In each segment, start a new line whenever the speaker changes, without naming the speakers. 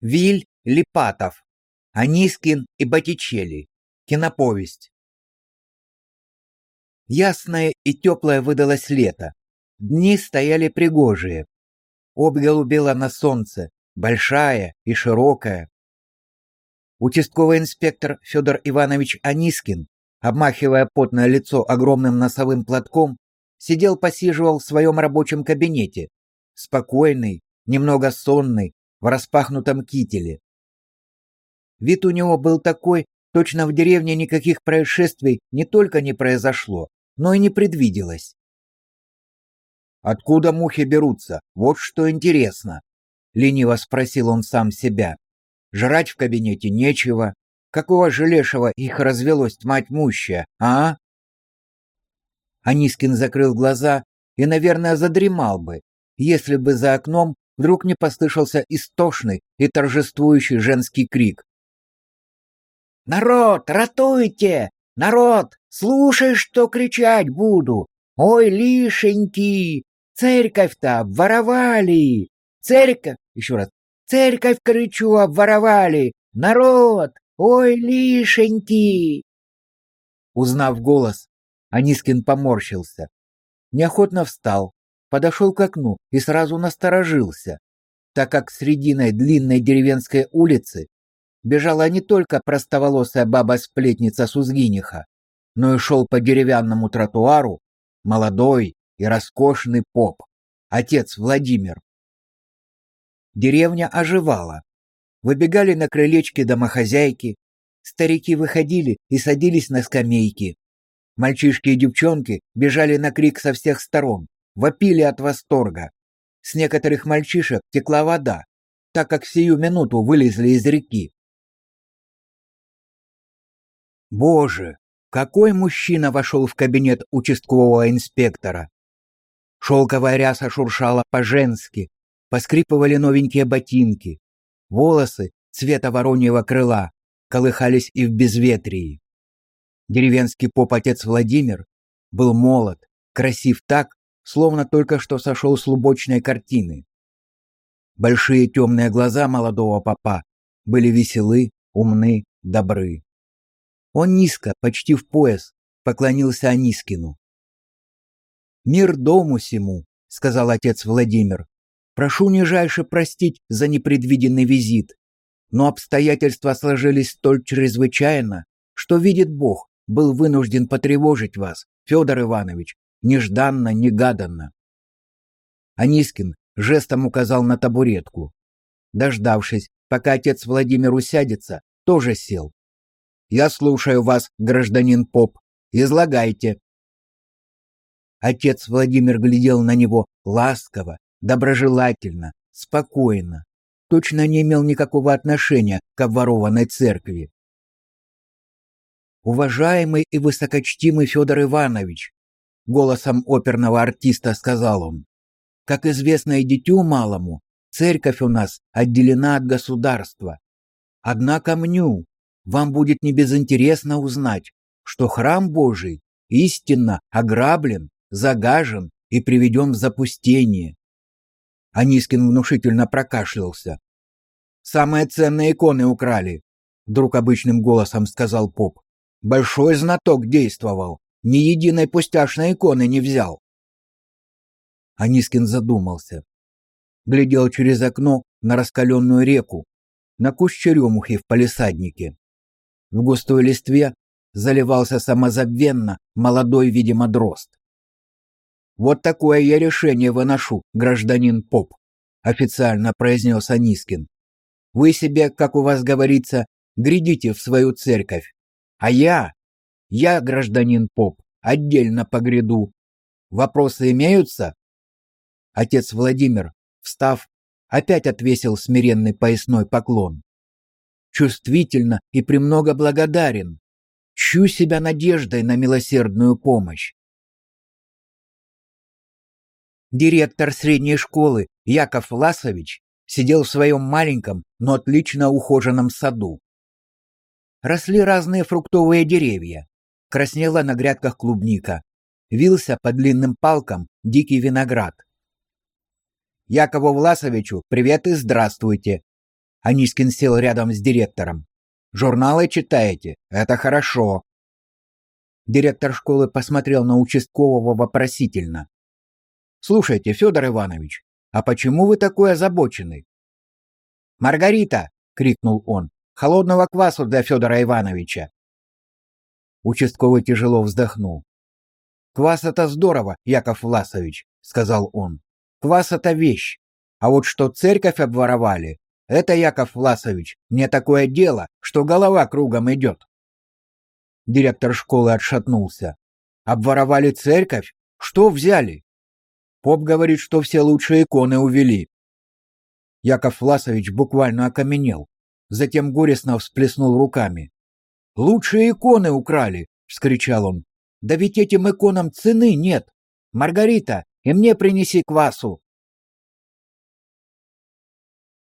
Виль Липатов. Анискин и Боттичелли. Киноповесть. Ясное и теплое выдалось лето. Дни стояли пригожие. Обголубела на солнце, большая и широкая. Участковый инспектор Федор Иванович Анискин, обмахивая потное лицо огромным носовым платком, сидел-посиживал в своем рабочем кабинете, спокойный, немного сонный, в распахнутом кителе. Вид у него был такой, точно в деревне никаких происшествий не только не произошло, но и не предвиделось. Откуда мухи берутся? Вот что интересно, лениво спросил он сам себя. Жрать в кабинете нечего. Какого же лешего их развелось мать мущая, а? Анискин закрыл глаза и, наверное, задремал бы, если бы за окном вдруг не послышался истошный и торжествующий женский крик. «Народ, ратуйте! Народ, слушай, что кричать буду! Ой, лишеньки! Церковь-то обворовали! Церковь, еще раз, церковь, кричу, обворовали! Народ, ой, лишеньки!» Узнав голос, Анискин поморщился. Неохотно встал, подошел к окну и сразу насторожился, так как срединой длинной деревенской улицы бежала не только простоволосая баба-сплетница Сузгиниха, но и шел по деревянному тротуару молодой и роскошный поп, отец Владимир. Деревня оживала. Выбегали на крылечки домохозяйки, старики выходили и садились на скамейки. Мальчишки и девчонки бежали на крик со всех сторон, вопили от восторга. С некоторых мальчишек текла вода, так как в сию минуту вылезли из реки. Боже, какой мужчина вошел в кабинет участкового инспектора! Шелковая ряса шуршала по-женски, поскрипывали новенькие ботинки, волосы цвета вороньего крыла колыхались и в безветрии. Деревенский поп-отец Владимир был молод, красив так, словно только что сошел с лубочной картины. Большие темные глаза молодого папа были веселы, умны, добры. Он низко, почти в пояс, поклонился Анискину. «Мир дому сему», — сказал отец Владимир. «Прошу нижайше простить за непредвиденный визит, но обстоятельства сложились столь чрезвычайно, что, видит Бог, был вынужден потревожить вас, Федор Иванович, нежданно-негаданно. Анискин жестом указал на табуретку. Дождавшись, пока отец Владимир усядется, тоже сел. «Я слушаю вас, гражданин поп. Излагайте». Отец Владимир глядел на него ласково, доброжелательно, спокойно. Точно не имел никакого отношения к обворованной церкви. «Уважаемый и высокочтимый Федор Иванович, голосом оперного артиста сказал он. Как известно и дитю малому, церковь у нас отделена от государства. Однако мню, вам будет не безинтересно узнать, что храм Божий истинно ограблен, загажен и приведен в запустение. Анискин внушительно прокашлялся. Самые ценные иконы украли, вдруг обычным голосом сказал поп. Большой знаток действовал, ни единой пустяшной иконы не взял. Анискин задумался. Глядел через окно на раскаленную реку, на куст черемухи в палисаднике. В густой листве заливался самозабвенно молодой, видимо, дрозд. «Вот такое я решение выношу, гражданин Поп», — официально произнес Анискин. «Вы себе, как у вас говорится, грядите в свою церковь, а я я, гражданин поп, отдельно по гряду. Вопросы имеются? Отец Владимир, встав, опять отвесил смиренный поясной поклон. Чувствительно и премного благодарен. Чу себя надеждой на милосердную помощь. Директор средней школы Яков Ласович сидел в своем маленьком, но отлично ухоженном саду. Росли разные фруктовые деревья краснела на грядках клубника, вился по длинным палкам дикий виноград. Якову Власовичу привет и здравствуйте. Анискин сел рядом с директором. Журналы читаете? Это хорошо. Директор школы посмотрел на участкового вопросительно. Слушайте, Федор Иванович, а почему вы такой озабоченный? Маргарита, крикнул он. Холодного квасу для Федора Ивановича. Участковый тяжело вздохнул. Квас это здорово, Яков Власович, сказал он. Квас это вещь. А вот что церковь обворовали, это, Яков Власович, мне такое дело, что голова кругом идет. Директор школы отшатнулся. Обворовали церковь? Что взяли? Поп говорит, что все лучшие иконы увели. Яков Власович буквально окаменел, затем горестно всплеснул руками. «Лучшие иконы украли!» — вскричал он. «Да ведь этим иконам цены нет! Маргарита, и мне принеси квасу!»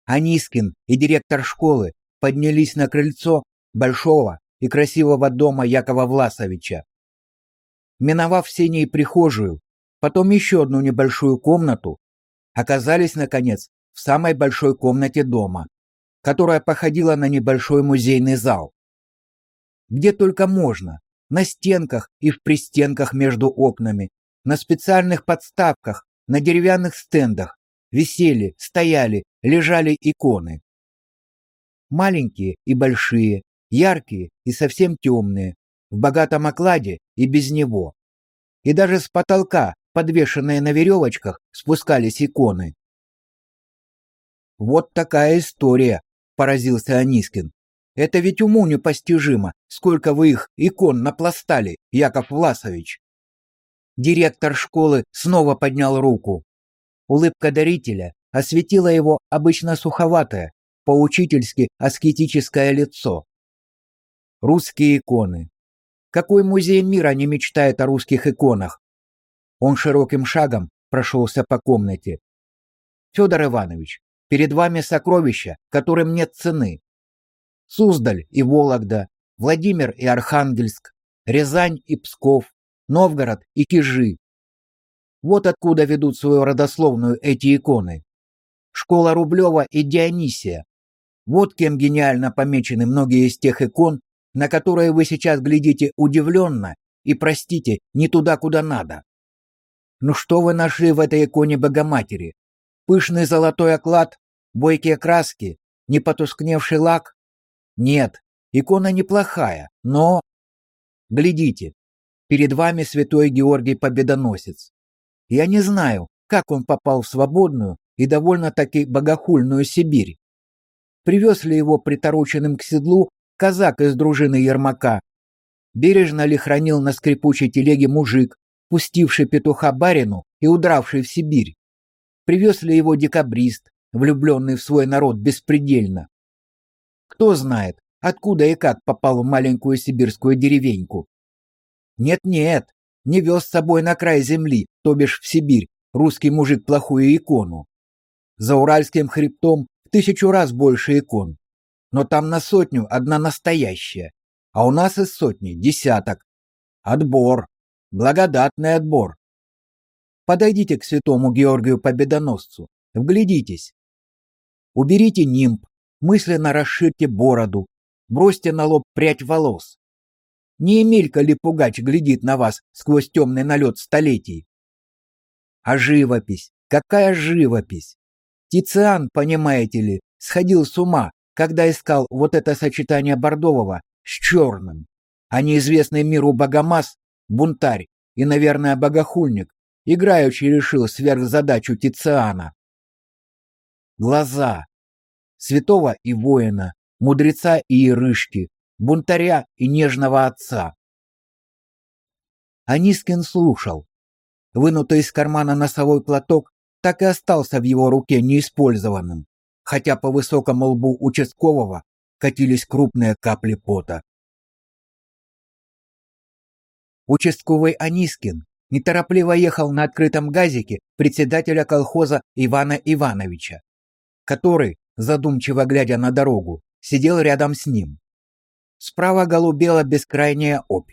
Анискин и директор школы поднялись на крыльцо большого и красивого дома Якова Власовича. Миновав сеней прихожую, потом еще одну небольшую комнату, оказались, наконец, в самой большой комнате дома, которая походила на небольшой музейный зал. Где только можно, на стенках и в пристенках между окнами, на специальных подставках, на деревянных стендах висели, стояли, лежали иконы. Маленькие и большие, яркие и совсем темные, в богатом окладе и без него. И даже с потолка, подвешенные на веревочках, спускались иконы. Вот такая история, поразился Анискин. Это ведь уму непостижимо, сколько вы их икон напластали, Яков Власович. Директор школы снова поднял руку. Улыбка дарителя осветила его обычно суховатое, поучительски аскетическое лицо. Русские иконы. Какой музей мира не мечтает о русских иконах? Он широким шагом прошелся по комнате. Федор Иванович, перед вами сокровища, которым нет цены. Суздаль и Вологда, Владимир и Архангельск, Рязань и Псков, Новгород и Кижи, вот откуда ведут свою родословную эти иконы. Школа Рублева и Дионисия. Вот кем гениально помечены многие из тех икон, на которые вы сейчас глядите удивленно и, простите, не туда, куда надо. Ну что вы нашли в этой иконе Богоматери? Пышный золотой оклад, бойкие краски, не потускневший лак? Нет, икона неплохая, но... Глядите, перед вами святой Георгий Победоносец. Я не знаю, как он попал в свободную и довольно-таки богохульную Сибирь. Привез ли его притороченным к седлу казак из дружины Ермака? Бережно ли хранил на скрипучей телеге мужик, пустивший петуха барину и удравший в Сибирь? Привез ли его декабрист, влюбленный в свой народ беспредельно? Кто знает, откуда и как попал в маленькую сибирскую деревеньку? Нет-нет, не вез с собой на край земли, то бишь в Сибирь, русский мужик плохую икону. За Уральским хребтом в тысячу раз больше икон. Но там на сотню одна настоящая, а у нас из сотни десяток. Отбор. Благодатный отбор. Подойдите к святому Георгию Победоносцу, вглядитесь. Уберите нимб, мысленно расширьте бороду, бросьте на лоб прядь волос. Не Эмилька ли Пугач глядит на вас сквозь темный налет столетий? А живопись? Какая живопись? Тициан, понимаете ли, сходил с ума, когда искал вот это сочетание бордового с черным. А неизвестный миру богомаз, бунтарь и, наверное, богохульник, играючи решил сверхзадачу Тициана. Глаза. Святого и воина, мудреца и ерышки, бунтаря и нежного отца. Анискин слушал. Вынутый из кармана носовой платок так и остался в его руке неиспользованным, хотя по высокому лбу участкового катились крупные капли пота. Участковый Анискин неторопливо ехал на открытом газике председателя колхоза Ивана Ивановича, который, задумчиво глядя на дорогу, сидел рядом с ним. Справа голубела бескрайняя опь.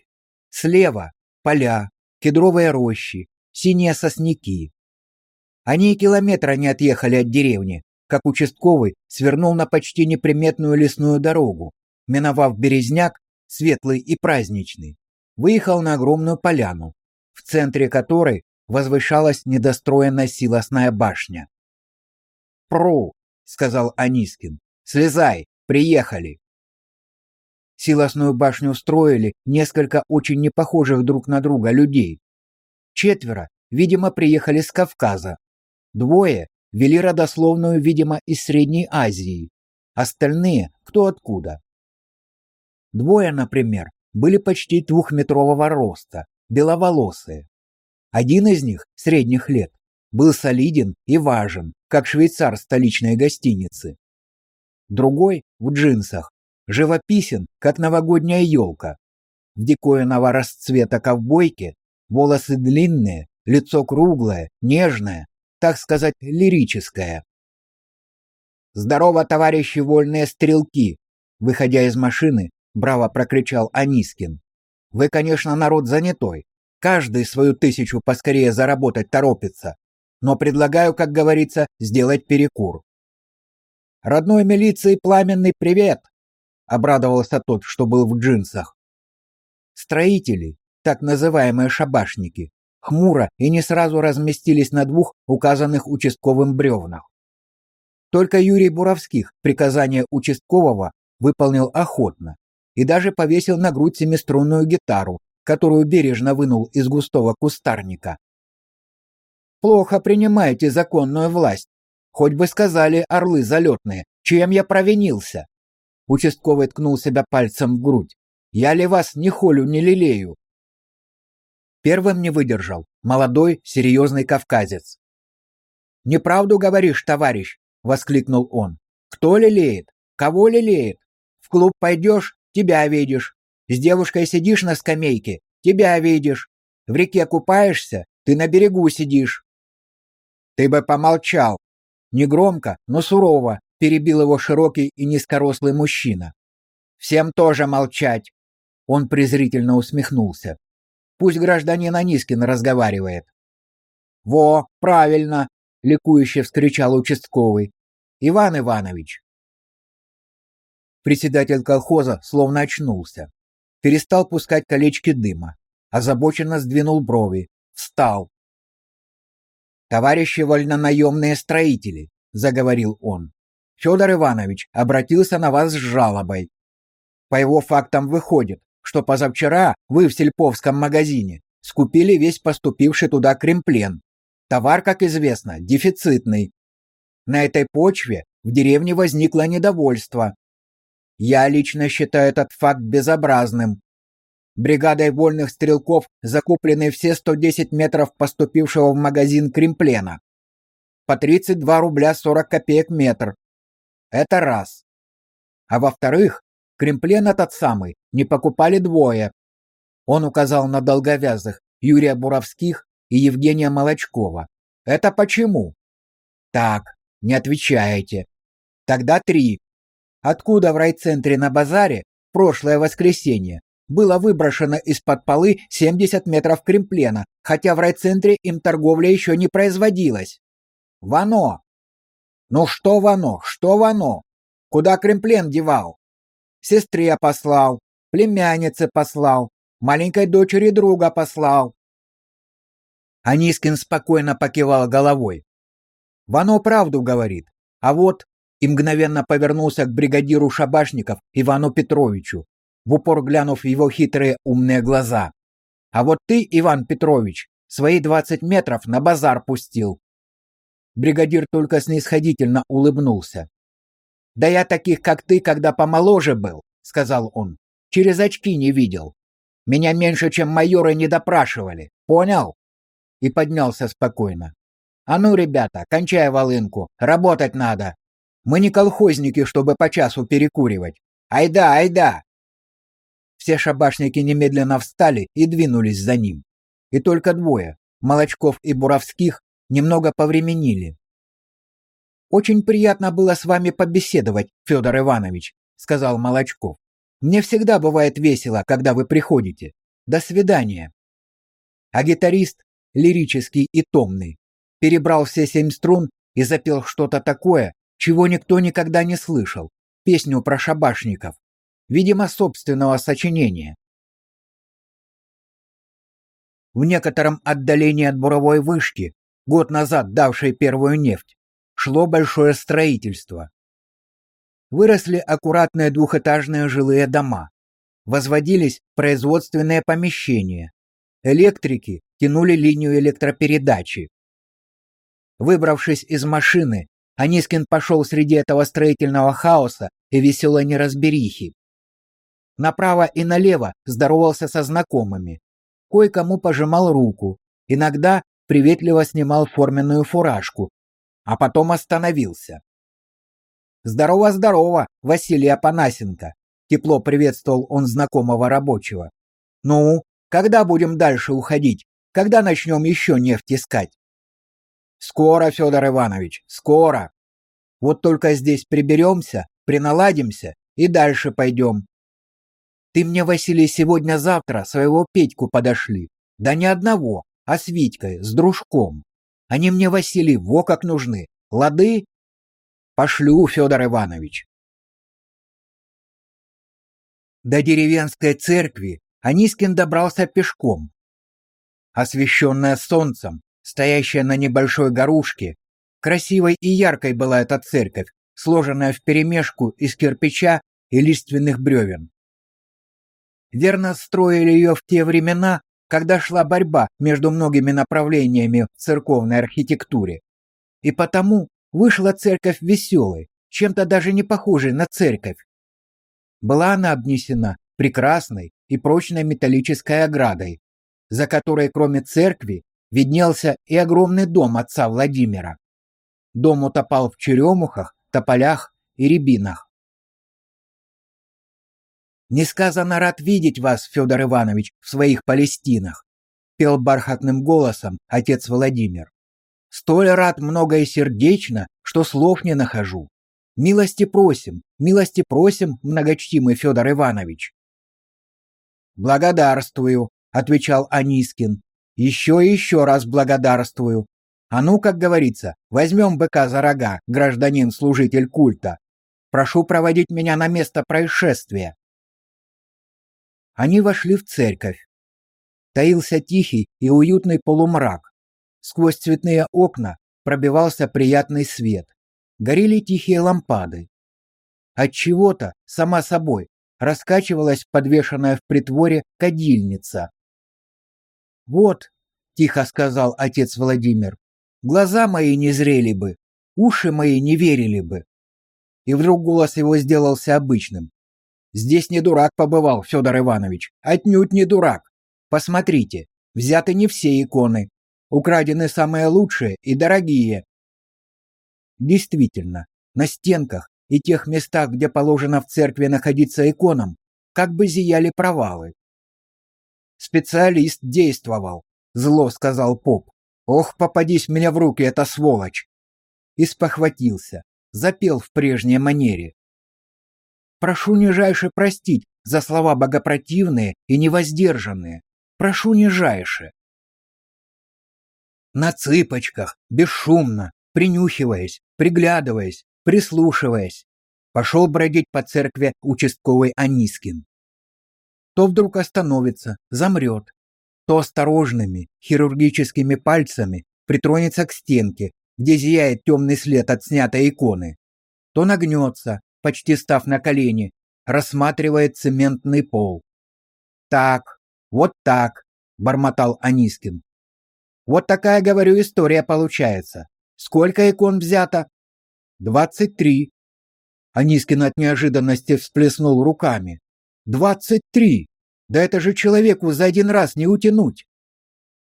Слева — поля, кедровые рощи, синие сосняки. Они и километра не отъехали от деревни, как участковый свернул на почти неприметную лесную дорогу, миновав березняк, светлый и праздничный, выехал на огромную поляну, в центре которой возвышалась недостроенная силосная башня. «Пру!» — сказал Анискин. «Слезай! Приехали!» Силосную башню устроили несколько очень непохожих друг на друга людей. Четверо, видимо, приехали с Кавказа. Двое вели родословную, видимо, из Средней Азии. Остальные кто откуда. Двое, например, были почти двухметрового роста, беловолосые. Один из них, средних лет, был солиден и важен, как швейцар столичной гостиницы. Другой, в джинсах, живописен, как новогодняя елка. В диковинного расцвета ковбойке, волосы длинные, лицо круглое, нежное, так сказать, лирическое. «Здорово, товарищи вольные стрелки!» Выходя из машины, браво прокричал Анискин. «Вы, конечно, народ занятой. Каждый свою тысячу поскорее заработать торопится. Но предлагаю, как говорится, сделать перекур». «Родной милиции пламенный привет!» Обрадовался тот, что был в джинсах. Строители, так называемые шабашники, хмуро и не сразу разместились на двух указанных участковым бревнах. Только Юрий Буровских приказание участкового выполнил охотно и даже повесил на грудь семиструнную гитару, которую бережно вынул из густого кустарника. «Плохо принимаете законную власть. Хоть бы сказали орлы залетные, чем я провинился?» Участковый ткнул себя пальцем в грудь. «Я ли вас не холю, не лелею? Первым не выдержал молодой, серьезный кавказец. «Неправду говоришь, товарищ!» — воскликнул он. «Кто лелеет? Кого лелеет? В клуб пойдешь — тебя видишь. С девушкой сидишь на скамейке — тебя видишь. В реке купаешься — ты на берегу сидишь». «Ты бы помолчал!» Негромко, но сурово перебил его широкий и низкорослый мужчина. «Всем тоже молчать!» Он презрительно усмехнулся. Пусть гражданин Анискин разговаривает. Во, правильно, ликующе вскричал участковый. Иван Иванович. Председатель колхоза словно очнулся, перестал пускать колечки дыма, озабоченно сдвинул брови, встал. Товарищи вольнонаемные строители, заговорил он. Федор Иванович обратился на вас с жалобой. По его фактам выходит, что позавчера вы в сельповском магазине скупили весь поступивший туда кремплен. Товар, как известно, дефицитный. На этой почве в деревне возникло недовольство. Я лично считаю этот факт безобразным. Бригадой вольных стрелков закуплены все 110 метров поступившего в магазин кремплена. По 32 рубля 40 копеек метр. Это раз. А во-вторых, Кремплен этот самый не покупали двое. Он указал на долговязых Юрия Буровских и Евгения Молочкова. Это почему? Так, не отвечаете. Тогда три. Откуда в райцентре на базаре прошлое воскресенье было выброшено из-под полы 70 метров кремплена, хотя в райцентре им торговля еще не производилась? Вано. Ну что Вано, что Вано? Куда кремплен девал? сестре послал, племяннице послал, маленькой дочери друга послал. Анискин спокойно покивал головой. Вано правду говорит. А вот и мгновенно повернулся к бригадиру шабашников Ивану Петровичу, в упор глянув в его хитрые умные глаза. А вот ты, Иван Петрович, свои двадцать метров на базар пустил. Бригадир только снисходительно улыбнулся. Да я таких, как ты, когда помоложе был, сказал он. Через очки не видел. Меня меньше, чем майоры не допрашивали. Понял? И поднялся спокойно. А ну, ребята, кончай волынку, работать надо. Мы не колхозники, чтобы по часу перекуривать. Айда, айда. Все шабашники немедленно встали и двинулись за ним. И только двое, Молочков и Буровских, немного повременили. Очень приятно было с вами побеседовать, Федор Иванович, сказал Молочков. Мне всегда бывает весело, когда вы приходите. До свидания. А гитарист, лирический и томный, перебрал все семь струн и запел что-то такое, чего никто никогда не слышал, песню про шабашников, видимо, собственного сочинения. В некотором отдалении от буровой вышки, год назад давшей первую нефть, шло большое строительство. Выросли аккуратные двухэтажные жилые дома, возводились производственные помещения, электрики тянули линию электропередачи. Выбравшись из машины, Анискин пошел среди этого строительного хаоса и веселой неразберихи. Направо и налево здоровался со знакомыми. Кое-кому пожимал руку, иногда приветливо снимал форменную фуражку, а потом остановился. «Здорово, здорово, Василий Апанасенко!» Тепло приветствовал он знакомого рабочего. «Ну, когда будем дальше уходить? Когда начнем еще нефть искать?» «Скоро, Федор Иванович, скоро. Вот только здесь приберемся, приналадимся и дальше пойдем. Ты мне, Василий, сегодня-завтра своего Петьку подошли. Да не одного, а с Витькой, с дружком. Они мне, Василий, во как нужны. Лады? Пошлю, Федор Иванович. До деревенской церкви Анискин добрался пешком. Освещенная солнцем, стоящая на небольшой горушке, красивой и яркой была эта церковь, сложенная вперемешку из кирпича и лиственных бревен. Верно строили ее в те времена, когда шла борьба между многими направлениями в церковной архитектуре. И потому вышла церковь веселой, чем-то даже не похожей на церковь. Была она обнесена прекрасной и прочной металлической оградой, за которой кроме церкви виднелся и огромный дом отца Владимира. Дом утопал в черемухах, тополях и рябинах. Несказанно рад видеть вас, Федор Иванович, в своих Палестинах, пел бархатным голосом отец Владимир. Столь рад много и сердечно, что слов не нахожу. Милости просим, милости просим, многочтимый Федор Иванович. Благодарствую, отвечал Анискин. Еще и еще раз благодарствую. А ну, как говорится, возьмем быка за рога, гражданин-служитель культа. Прошу проводить меня на место происшествия. Они вошли в церковь. Таился тихий и уютный полумрак. Сквозь цветные окна пробивался приятный свет. Горели тихие лампады. От чего-то сама собой раскачивалась подвешенная в притворе кадильница. Вот, тихо сказал отец Владимир. Глаза мои не зрели бы, уши мои не верили бы. И вдруг голос его сделался обычным. Здесь не дурак побывал, Федор Иванович, отнюдь не дурак. Посмотрите, взяты не все иконы, украдены самые лучшие и дорогие. Действительно, на стенках и тех местах, где положено в церкви находиться иконам, как бы зияли провалы. Специалист действовал, зло сказал поп. Ох, попадись мне в руки эта сволочь. И спохватился, запел в прежней манере. Прошу нижайше простить за слова богопротивные и невоздержанные. Прошу нижайше. На цыпочках, бесшумно, принюхиваясь, приглядываясь, прислушиваясь, пошел бродить по церкви участковый Анискин. То вдруг остановится, замрет, то осторожными хирургическими пальцами притронется к стенке, где зияет темный след от снятой иконы, то нагнется, почти став на колени, рассматривает цементный пол. Так, вот так, бормотал Анискин. Вот такая, говорю, история получается. Сколько икон взято? Двадцать три. Анискин от неожиданности всплеснул руками. Двадцать три. Да это же человеку за один раз не утянуть.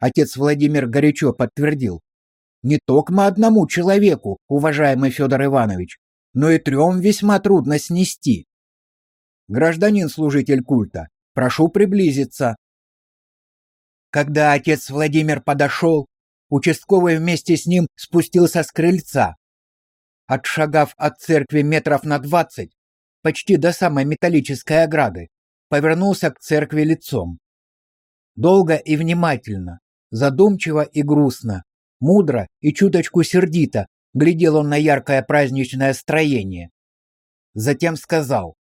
Отец Владимир горячо подтвердил. Не только одному человеку, уважаемый Федор Иванович, но и трем весьма трудно снести. Гражданин-служитель культа, прошу приблизиться. Когда отец Владимир подошел, участковый вместе с ним спустился с крыльца. Отшагав от церкви метров на двадцать, почти до самой металлической ограды, повернулся к церкви лицом. Долго и внимательно, задумчиво и грустно, мудро и чуточку сердито глядел он на яркое праздничное строение. Затем сказал,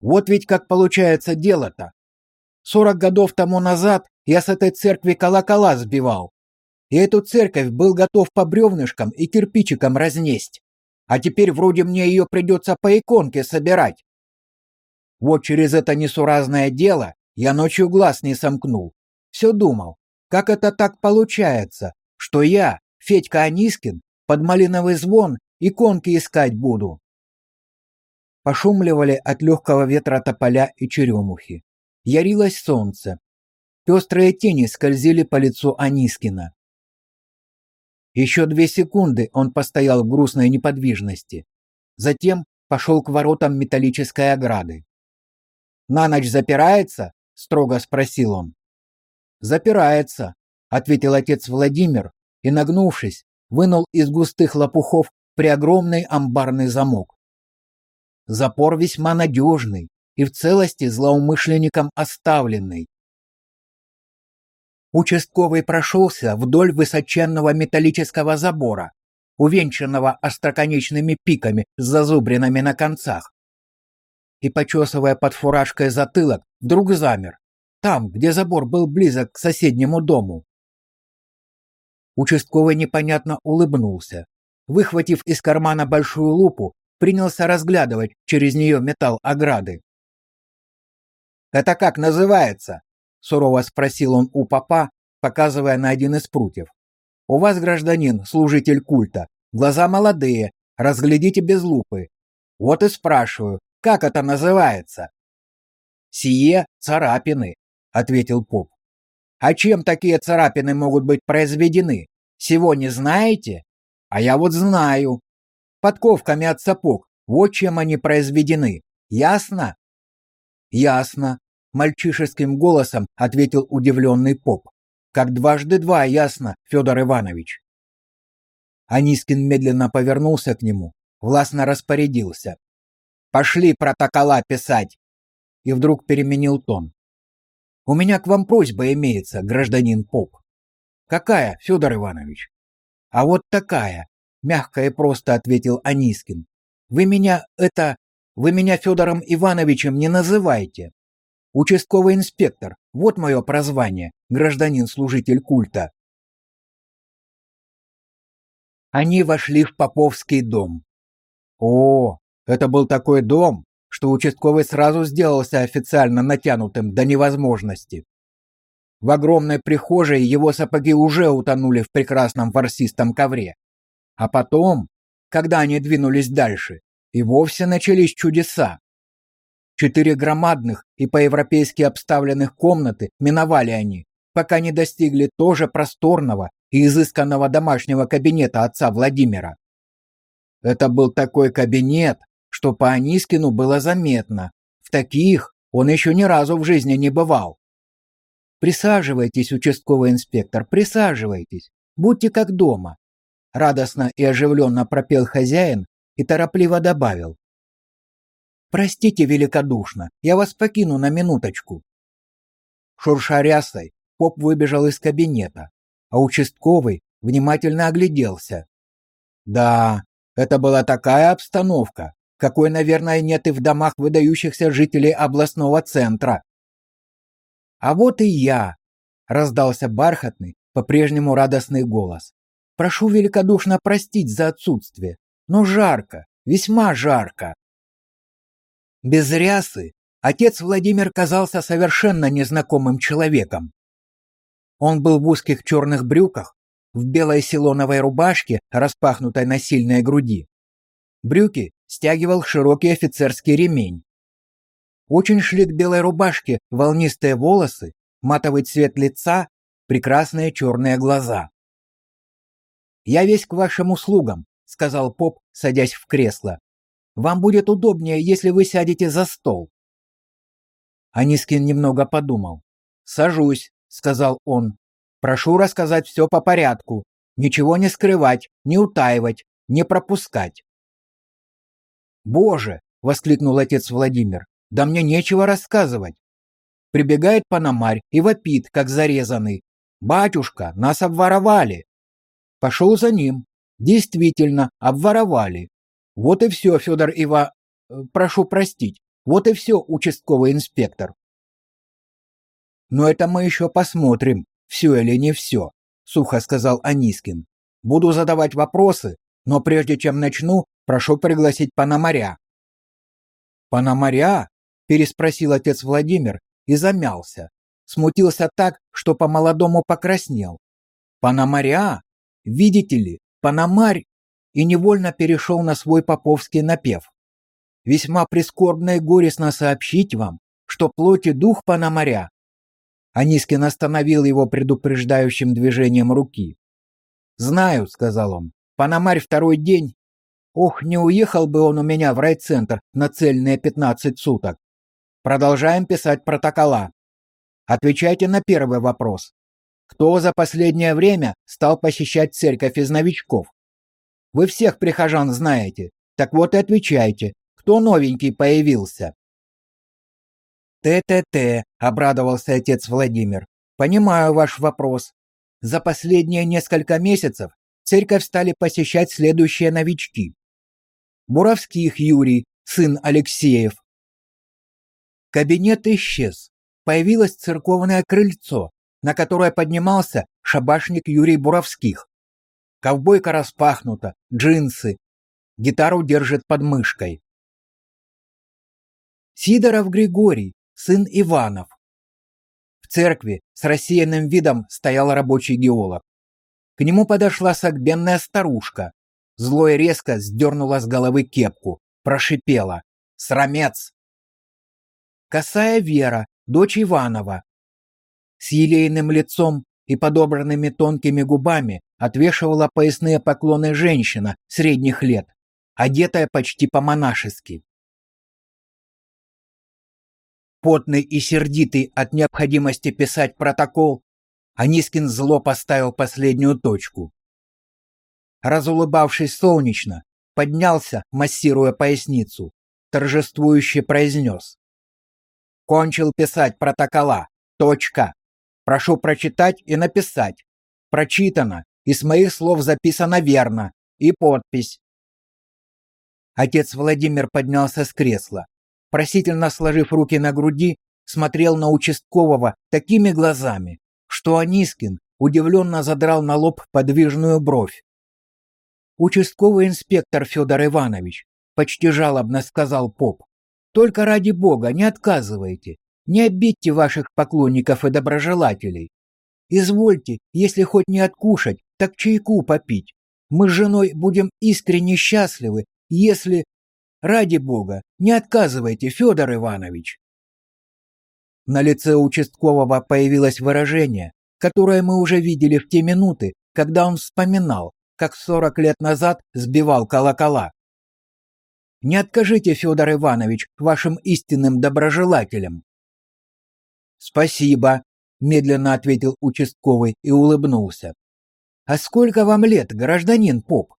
«Вот ведь как получается дело-то. Сорок годов тому назад я с этой церкви колокола сбивал, и эту церковь был готов по бревнышкам и кирпичикам разнесть. А теперь вроде мне ее придется по иконке собирать. Вот через это несуразное дело я ночью глаз не сомкнул. Все думал, как это так получается, что я, Федька Анискин, под малиновый звон иконки искать буду. Пошумливали от легкого ветра тополя и черемухи. Ярилось солнце. Пестрые тени скользили по лицу Анискина. Еще две секунды он постоял в грустной неподвижности. Затем пошел к воротам металлической ограды. «На ночь запирается?» — строго спросил он. «Запирается», — ответил отец Владимир и, нагнувшись, вынул из густых лопухов преогромный амбарный замок. Запор весьма надежный и в целости злоумышленникам оставленный. Участковый прошелся вдоль высоченного металлического забора, увенчанного остроконечными пиками с зазубринами на концах. И, почесывая под фуражкой затылок, вдруг замер, там, где забор был близок к соседнему дому. Участковый непонятно улыбнулся. Выхватив из кармана большую лупу, принялся разглядывать через нее металл ограды. «Это как называется?» сурово спросил он у папа, показывая на один из прутьев. У вас, гражданин, служитель культа, глаза молодые, разглядите без лупы. Вот и спрашиваю, как это называется? Сие царапины, ответил поп. А чем такие царапины могут быть произведены? Всего не знаете? А я вот знаю. Подковками от сапог. Вот чем они произведены. Ясно? Ясно, мальчишеским голосом ответил удивленный поп. Как дважды два, ясно, Федор Иванович. Анискин медленно повернулся к нему, властно распорядился. «Пошли протокола писать!» И вдруг переменил тон. «У меня к вам просьба имеется, гражданин поп». «Какая, Федор Иванович?» «А вот такая», — мягко и просто ответил Анискин. «Вы меня, это... Вы меня Федором Ивановичем не называйте. Участковый инспектор. Вот мое прозвание, гражданин-служитель культа. Они вошли в Поповский дом. О, это был такой дом, что участковый сразу сделался официально натянутым до невозможности. В огромной прихожей его сапоги уже утонули в прекрасном ворсистом ковре. А потом, когда они двинулись дальше, и вовсе начались чудеса. Четыре громадных и по-европейски обставленных комнаты миновали они, пока не достигли тоже просторного и изысканного домашнего кабинета отца Владимира. Это был такой кабинет, что по Анискину было заметно. В таких он еще ни разу в жизни не бывал. Присаживайтесь, участковый инспектор, присаживайтесь. Будьте как дома. Радостно и оживленно пропел хозяин и торопливо добавил. Простите великодушно, я вас покину на минуточку. Шурша рясой, поп выбежал из кабинета, а участковый внимательно огляделся. Да, это была такая обстановка, какой, наверное, нет и в домах выдающихся жителей областного центра. А вот и я, раздался бархатный, по-прежнему радостный голос. Прошу великодушно простить за отсутствие, но жарко, весьма жарко. Без рясы отец Владимир казался совершенно незнакомым человеком. Он был в узких черных брюках, в белой силоновой рубашке, распахнутой на сильной груди. Брюки стягивал широкий офицерский ремень. Очень шли к белой рубашке волнистые волосы, матовый цвет лица, прекрасные черные глаза. «Я весь к вашим услугам», — сказал поп, садясь в кресло. Вам будет удобнее, если вы сядете за стол. Анискин немного подумал. «Сажусь», — сказал он. «Прошу рассказать все по порядку. Ничего не скрывать, не утаивать, не пропускать». «Боже!» — воскликнул отец Владимир. «Да мне нечего рассказывать». Прибегает Пономарь и вопит, как зарезанный. «Батюшка, нас обворовали!» Пошел за ним. Действительно, обворовали. Вот и все, Федор Ива... Э, прошу простить. Вот и все, участковый инспектор. Но это мы еще посмотрим, все или не все, сухо сказал Анискин. Буду задавать вопросы, но прежде чем начну, прошу пригласить Пономаря. Пономаря? переспросил отец Владимир и замялся. Смутился так, что по-молодому покраснел. Пономаря? Видите ли, Пономарь и невольно перешел на свой поповский напев. Весьма прискорбно и горестно сообщить вам, что плоть и дух Пономаря. Анискин остановил его предупреждающим движением руки. «Знаю», — сказал он, — «Пономарь второй день. Ох, не уехал бы он у меня в райцентр на цельные пятнадцать суток. Продолжаем писать протокола. Отвечайте на первый вопрос. Кто за последнее время стал посещать церковь из новичков? Вы всех прихожан знаете. Так вот и отвечайте, кто новенький появился? «Т-т-т», — обрадовался отец Владимир. «Понимаю ваш вопрос. За последние несколько месяцев церковь стали посещать следующие новички. Буровских Юрий, сын Алексеев. Кабинет исчез. Появилось церковное крыльцо, на которое поднимался шабашник Юрий Буровских. Ковбойка распахнута, джинсы. Гитару держит под мышкой. Сидоров Григорий, сын Иванов. В церкви с рассеянным видом стоял рабочий геолог. К нему подошла согбенная старушка. Зло резко сдернула с головы кепку, прошипела. «Срамец!» Косая Вера, дочь Иванова. С елейным лицом и подобранными тонкими губами отвешивала поясные поклоны женщина средних лет, одетая почти по-монашески. Потный и сердитый от необходимости писать протокол, Анискин зло поставил последнюю точку. Разулыбавшись солнечно, поднялся, массируя поясницу, торжествующе произнес. «Кончил писать протокола. Точка. Прошу прочитать и написать. Прочитано, и с моих слов записано верно. И подпись». Отец Владимир поднялся с кресла, просительно сложив руки на груди, смотрел на участкового такими глазами, что Анискин удивленно задрал на лоб подвижную бровь. «Участковый инспектор Федор Иванович», — почти жалобно сказал поп, — «только ради бога не отказывайте, не обидьте ваших поклонников и доброжелателей. Извольте, если хоть не откушать, так чайку попить. Мы с женой будем искренне счастливы, если Ради бога, не отказывайте, Федор Иванович. На лице участкового появилось выражение, которое мы уже видели в те минуты, когда он вспоминал, как сорок лет назад сбивал колокола. Не откажите, Федор Иванович, вашим истинным доброжелателям. Спасибо, медленно ответил участковый и улыбнулся. А сколько вам лет, гражданин Поп?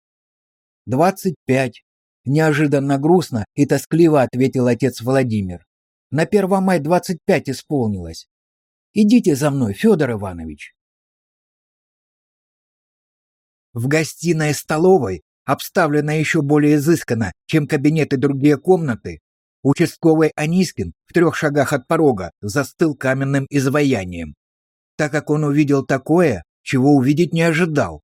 Двадцать пять. Неожиданно грустно и тоскливо ответил отец Владимир. На 1 мая 25 исполнилось. Идите за мной, Федор Иванович. В гостиной столовой, обставленной еще более изысканно, чем кабинеты другие комнаты, участковый Анискин в трех шагах от порога застыл каменным изваянием, так как он увидел такое, чего увидеть не ожидал.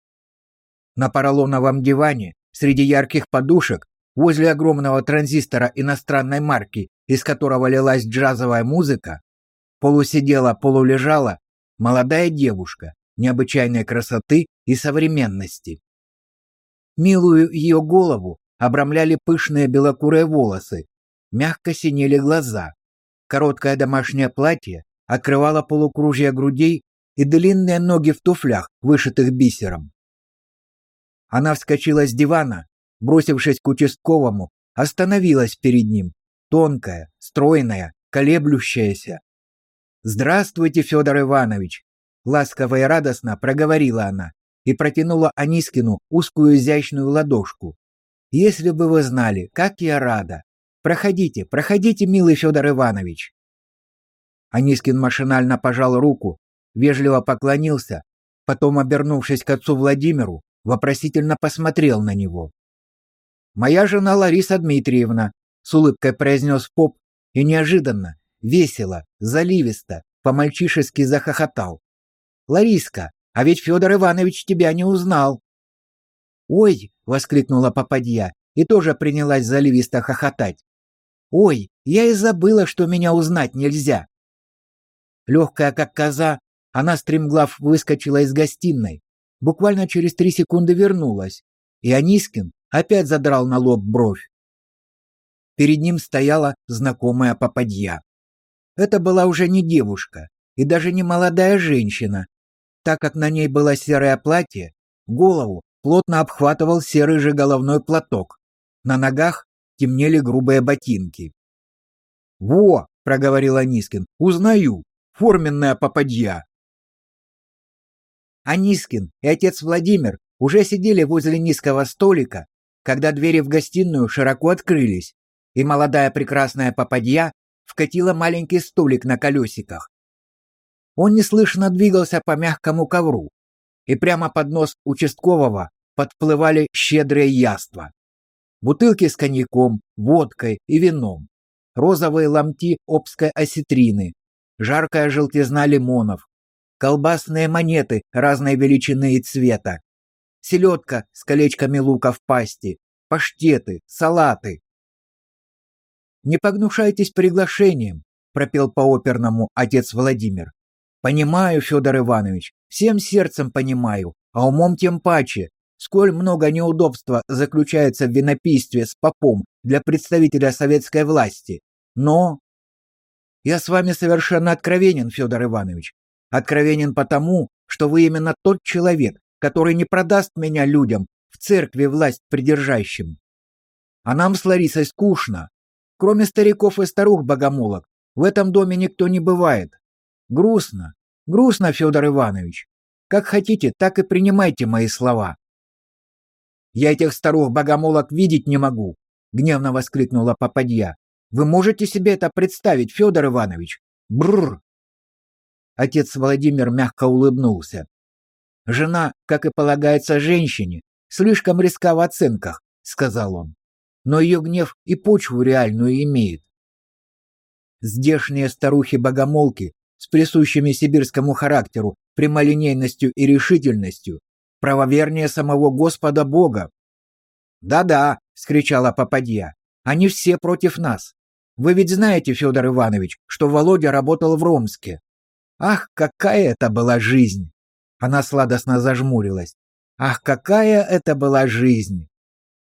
На поролоновом диване среди ярких подушек Возле огромного транзистора иностранной марки, из которого лилась джазовая музыка, полусидела, полулежала молодая девушка необычайной красоты и современности. Милую ее голову обрамляли пышные белокурые волосы, мягко синели глаза. Короткое домашнее платье открывало полукружие грудей и длинные ноги в туфлях, вышитых бисером. Она вскочила с дивана бросившись к участковому, остановилась перед ним, тонкая, стройная, колеблющаяся. «Здравствуйте, Федор Иванович!» Ласково и радостно проговорила она и протянула Анискину узкую изящную ладошку. «Если бы вы знали, как я рада! Проходите, проходите, милый Федор Иванович!» Анискин машинально пожал руку, вежливо поклонился, потом, обернувшись к отцу Владимиру, вопросительно посмотрел на него. «Моя жена Лариса Дмитриевна», — с улыбкой произнес поп и неожиданно, весело, заливисто, по-мальчишески захохотал. «Лариска, а ведь Федор Иванович тебя не узнал». «Ой!» — воскликнула попадья и тоже принялась заливисто хохотать. «Ой, я и забыла, что меня узнать нельзя!» Легкая, как коза, она стремглав выскочила из гостиной, буквально через три секунды вернулась, и Анискин опять задрал на лоб бровь. Перед ним стояла знакомая попадья. Это была уже не девушка и даже не молодая женщина, так как на ней было серое платье, голову плотно обхватывал серый же головной платок. На ногах темнели грубые ботинки. «Во!» — проговорил Анискин. «Узнаю! Форменная попадья!» Анискин и отец Владимир уже сидели возле низкого столика, когда двери в гостиную широко открылись, и молодая прекрасная попадья вкатила маленький столик на колесиках. Он неслышно двигался по мягкому ковру, и прямо под нос участкового подплывали щедрые яства. Бутылки с коньяком, водкой и вином, розовые ломти обской осетрины, жаркая желтизна лимонов, колбасные монеты разной величины и цвета, селедка с колечками лука в пасти, паштеты, салаты. «Не погнушайтесь приглашением», — пропел по-оперному отец Владимир. «Понимаю, Федор Иванович, всем сердцем понимаю, а умом тем паче, сколь много неудобства заключается в винопийстве с попом для представителя советской власти. Но я с вами совершенно откровенен, Федор Иванович. Откровенен потому, что вы именно тот человек, который не продаст меня людям в церкви власть придержащим. А нам с Ларисой скучно. Кроме стариков и старух-богомолок, в этом доме никто не бывает. Грустно, грустно, Федор Иванович. Как хотите, так и принимайте мои слова. Я этих старух-богомолок видеть не могу, гневно воскликнула попадья. Вы можете себе это представить, Федор Иванович? Бррр. Отец Владимир мягко улыбнулся. Жена, как и полагается женщине, слишком риска в оценках, сказал он. Но ее гнев и почву реальную имеет. Здешние старухи-богомолки с присущими сибирскому характеру прямолинейностью и решительностью, правовернее самого Господа Бога. «Да-да», — скричала попадья, — «они все против нас. Вы ведь знаете, Федор Иванович, что Володя работал в Ромске. Ах, какая это была жизнь! Она сладостно зажмурилась. Ах, какая это была жизнь!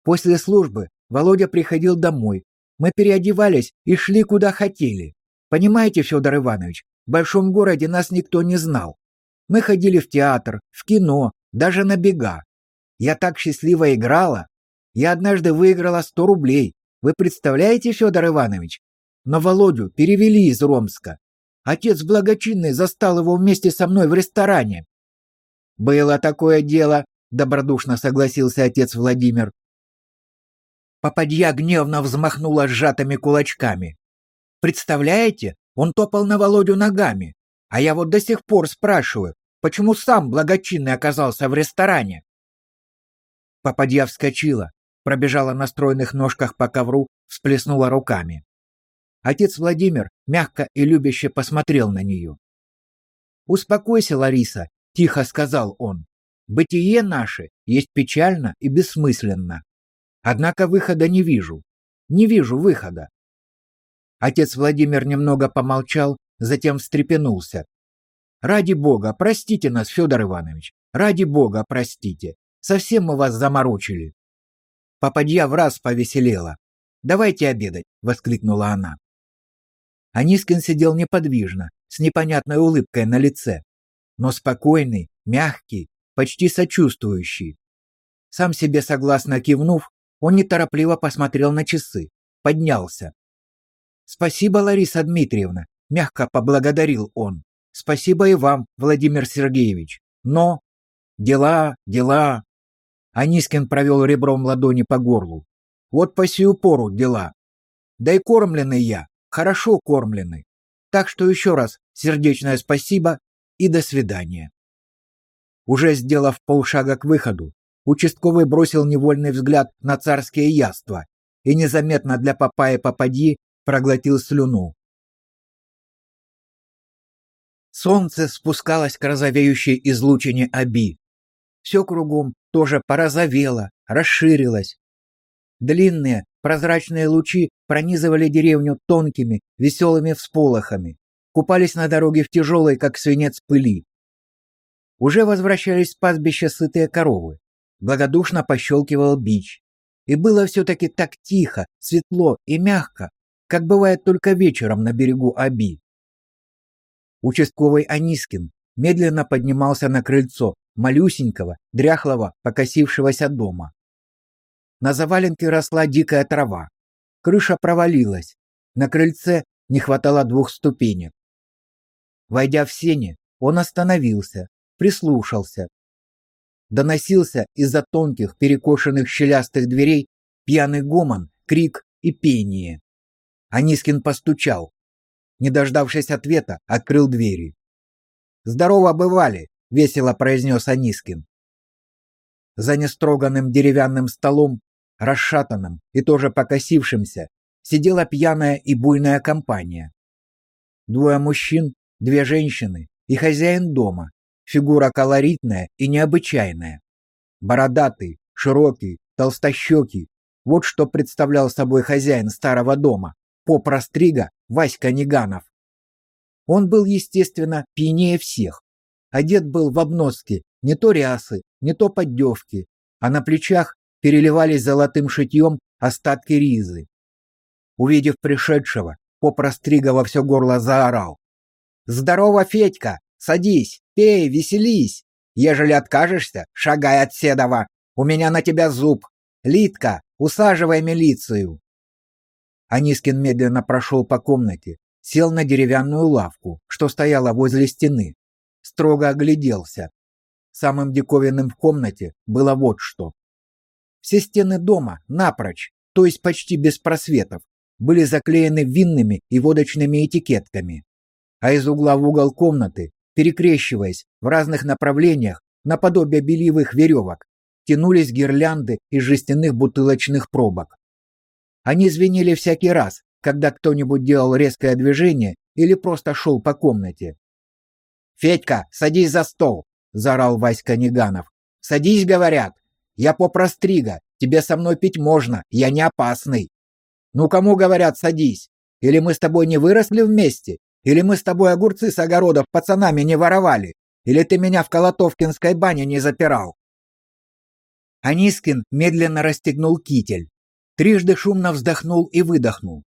После службы Володя приходил домой. Мы переодевались и шли куда хотели. Понимаете, Федор Иванович, в большом городе нас никто не знал. Мы ходили в театр, в кино, даже на бега. Я так счастливо играла. Я однажды выиграла сто рублей. Вы представляете, Федор Иванович? Но Володю перевели из Ромска. Отец благочинный застал его вместе со мной в ресторане. Было такое дело, добродушно согласился отец Владимир. Попадья гневно взмахнула сжатыми кулачками. Представляете, он топал на Володю ногами, а я вот до сих пор спрашиваю, почему сам благочинный оказался в ресторане. Попадья вскочила, пробежала на стройных ножках по ковру, всплеснула руками. Отец Владимир мягко и любяще посмотрел на нее. «Успокойся, Лариса», — тихо сказал он. «Бытие наше есть печально и бессмысленно. Однако выхода не вижу. Не вижу выхода». Отец Владимир немного помолчал, затем встрепенулся. «Ради Бога, простите нас, Федор Иванович, ради Бога, простите. Совсем мы вас заморочили». Попадья в раз повеселела. «Давайте обедать», — воскликнула она. Анискин сидел неподвижно, с непонятной улыбкой на лице, но спокойный, мягкий, почти сочувствующий. Сам себе согласно кивнув, он неторопливо посмотрел на часы, поднялся. «Спасибо, Лариса Дмитриевна», — мягко поблагодарил он. «Спасибо и вам, Владимир Сергеевич. Но... Дела, дела...» Анискин провел ребром ладони по горлу. «Вот по сию пору дела. Да и кормленный я, хорошо кормлены. Так что еще раз сердечное спасибо и до свидания. Уже сделав полшага к выходу, Участковый бросил невольный взгляд на царские яства и незаметно для папа и попади проглотил слюну. Солнце спускалось к розовеющей излучине Аби. Все кругом тоже порозовело, расширилось. Длинные, прозрачные лучи пронизывали деревню тонкими, веселыми всполохами, купались на дороге в тяжелой, как свинец, пыли. Уже возвращались с пастбища сытые коровы. Благодушно пощелкивал бич. И было все-таки так тихо, светло и мягко, как бывает только вечером на берегу Аби. Участковый Анискин медленно поднимался на крыльцо малюсенького, дряхлого, покосившегося дома. На заваленке росла дикая трава. Крыша провалилась. На крыльце не хватало двух ступенек. Войдя в сени, он остановился, прислушался. Доносился из-за тонких, перекошенных щелястых дверей пьяный гомон, крик и пение. Анискин постучал. Не дождавшись ответа, открыл двери. «Здорово бывали!» — весело произнес Анискин. За нестроганным деревянным столом, расшатанным и тоже покосившимся, сидела пьяная и буйная компания. Двое мужчин, две женщины и хозяин дома, фигура колоритная и необычайная. Бородатый, широкий, толстощекий, вот что представлял собой хозяин старого дома, поп Растрига Васька Неганов. Он был, естественно, пьянее всех. Одет был в обноски, не то рясы, не то поддевки, а на плечах переливались золотым шитьем остатки ризы. Увидев пришедшего, поп Растрига во все горло заорал. «Здорово, Федька! Садись, пей, веселись! Ежели откажешься, шагай от Седова! У меня на тебя зуб! Литка, усаживай милицию!» Анискин медленно прошел по комнате, сел на деревянную лавку, что стояла возле стены, строго огляделся. Самым диковинным в комнате было вот что. Все стены дома, напрочь, то есть почти без просветов, были заклеены винными и водочными этикетками. А из угла в угол комнаты, перекрещиваясь в разных направлениях, наподобие бельевых веревок, тянулись гирлянды из жестяных бутылочных пробок. Они звенели всякий раз, когда кто-нибудь делал резкое движение или просто шел по комнате. «Федька, садись за стол!» — заорал Васька Неганов. «Садись, говорят! Я попрострига, тебе со мной пить можно, я не опасный!» «Ну кому, говорят, садись? Или мы с тобой не выросли вместе? Или мы с тобой огурцы с огородов пацанами не воровали? Или ты меня в Колотовкинской бане не запирал?» Анискин медленно расстегнул китель. Трижды шумно вздохнул и выдохнул.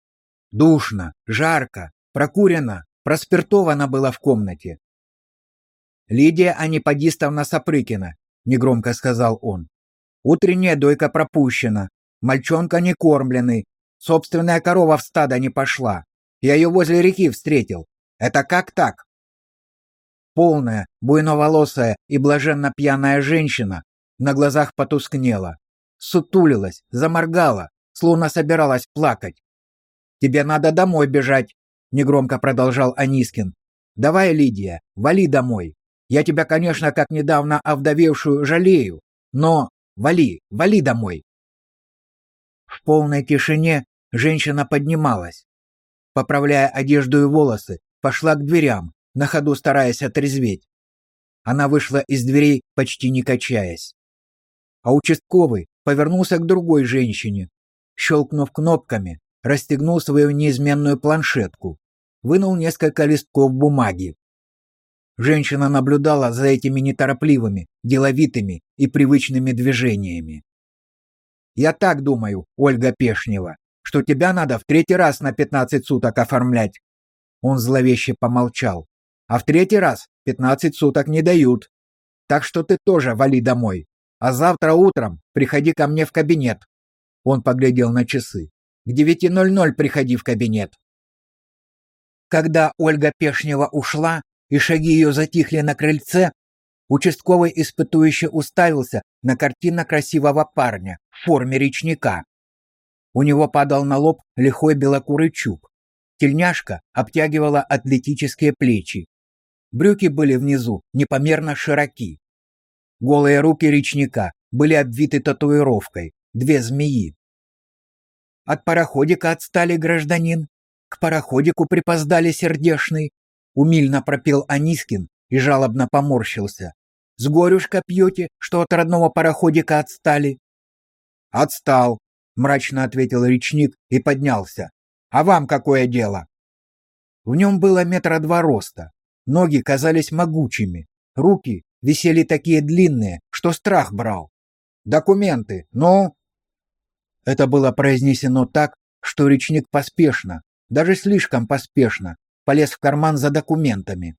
Душно, жарко, прокурено, проспиртовано было в комнате. «Лидия Анипадистовна Сапрыкина», — негромко сказал он. «Утренняя дойка пропущена, мальчонка не кормленный, собственная корова в стадо не пошла. Я ее возле реки встретил. Это как так?» Полная, буйноволосая и блаженно пьяная женщина на глазах потускнела, сутулилась, заморгала, словно собиралась плакать. «Тебе надо домой бежать», — негромко продолжал Анискин. «Давай, Лидия, вали домой. Я тебя, конечно, как недавно овдовевшую жалею, но вали, вали домой». В полной тишине женщина поднималась. Поправляя одежду и волосы, пошла к дверям, на ходу стараясь отрезветь. Она вышла из дверей, почти не качаясь. А участковый повернулся к другой женщине, щелкнув кнопками, расстегнул свою неизменную планшетку, вынул несколько листков бумаги. Женщина наблюдала за этими неторопливыми, деловитыми и привычными движениями. «Я так думаю, Ольга Пешнева, что тебя надо в третий раз на 15 суток оформлять». Он зловеще помолчал. «А в третий раз 15 суток не дают. Так что ты тоже вали домой. А завтра утром приходи ко мне в кабинет. Он поглядел на часы. «К 9.00 приходи в кабинет». Когда Ольга Пешнева ушла, и шаги ее затихли на крыльце, участковый испытующе уставился на картина красивого парня в форме речника. У него падал на лоб лихой белокурый чуб. Тельняшка обтягивала атлетические плечи. Брюки были внизу непомерно широки. Голые руки речника были обвиты татуировкой, две змеи. От пароходика отстали гражданин, к пароходику припоздали сердешный, умильно пропел Анискин и жалобно поморщился. С горюшка пьете, что от родного пароходика отстали? Отстал, мрачно ответил речник и поднялся. А вам какое дело? В нем было метра два роста. Ноги казались могучими, руки висели такие длинные, что страх брал. Документы, ну? Это было произнесено так, что речник поспешно, даже слишком поспешно, полез в карман за документами.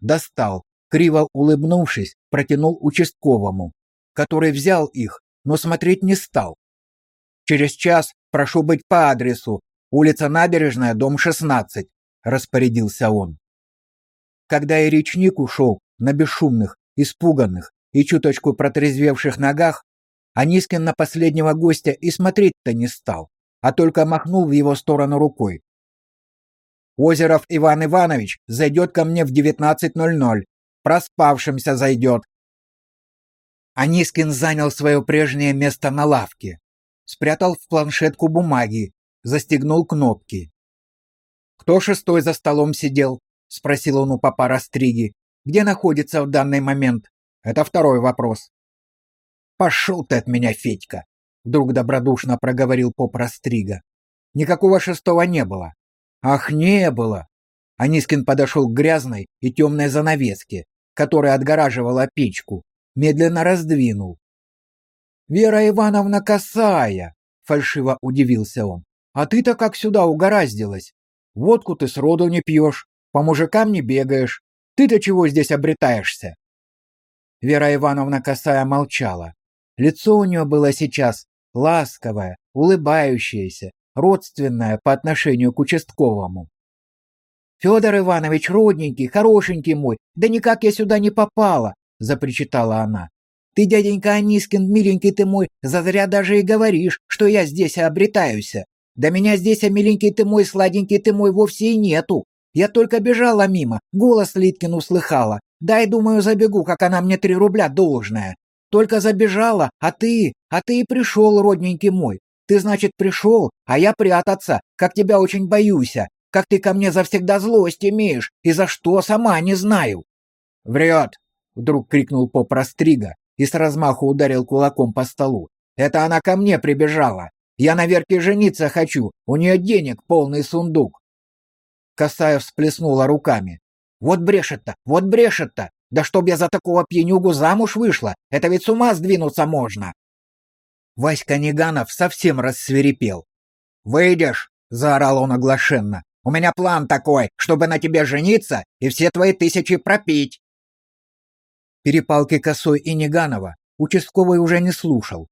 Достал, криво улыбнувшись, протянул участковому, который взял их, но смотреть не стал. Через час прошу быть по адресу, улица Набережная, дом 16, распорядился он. Когда и речник ушел на бесшумных, испуганных и чуточку протрезвевших ногах, Анискин на последнего гостя и смотреть-то не стал, а только махнул в его сторону рукой. «Озеров Иван Иванович зайдет ко мне в 19.00. Проспавшимся зайдет». Анискин занял свое прежнее место на лавке, спрятал в планшетку бумаги, застегнул кнопки. «Кто шестой за столом сидел?» — спросил он у папа Растриги. «Где находится в данный момент?» Это второй вопрос. «Пошел ты от меня, Федька!» — вдруг добродушно проговорил поп Растрига. «Никакого шестого не было». «Ах, не было!» Анискин подошел к грязной и темной занавеске, которая отгораживала печку, медленно раздвинул. «Вера Ивановна косая!» — фальшиво удивился он. «А ты-то как сюда угораздилась? Водку ты сроду не пьешь, по мужикам не бегаешь. Ты-то чего здесь обретаешься?» Вера Ивановна косая молчала. Лицо у нее было сейчас ласковое, улыбающееся, родственное по отношению к участковому. «Федор Иванович, родненький, хорошенький мой, да никак я сюда не попала!» — запричитала она. «Ты, дяденька Анискин, миленький ты мой, зазря даже и говоришь, что я здесь обретаюся. Да меня здесь, а миленький ты мой, сладенький ты мой, вовсе и нету. Я только бежала мимо, голос Литкин услыхала. Дай, думаю, забегу, как она мне три рубля должная. Только забежала, а ты, а ты и пришел, родненький мой. Ты, значит, пришел, а я прятаться, как тебя очень боюсь, как ты ко мне завсегда злость имеешь, и за что, сама не знаю». «Врет!» — вдруг крикнул поп Растрига и с размаху ударил кулаком по столу. «Это она ко мне прибежала. Я на Верке жениться хочу, у нее денег полный сундук». Касаев всплеснула руками. «Вот брешет-то, вот брешет-то! Да чтоб я за такого пьянюгу замуж вышла, это ведь с ума сдвинуться можно. Васька Неганов совсем рассверепел. «Выйдешь!» — заорал он оглашенно. «У меня план такой, чтобы на тебе жениться и все твои тысячи пропить!» Перепалки Косой и Неганова участковый уже не слушал.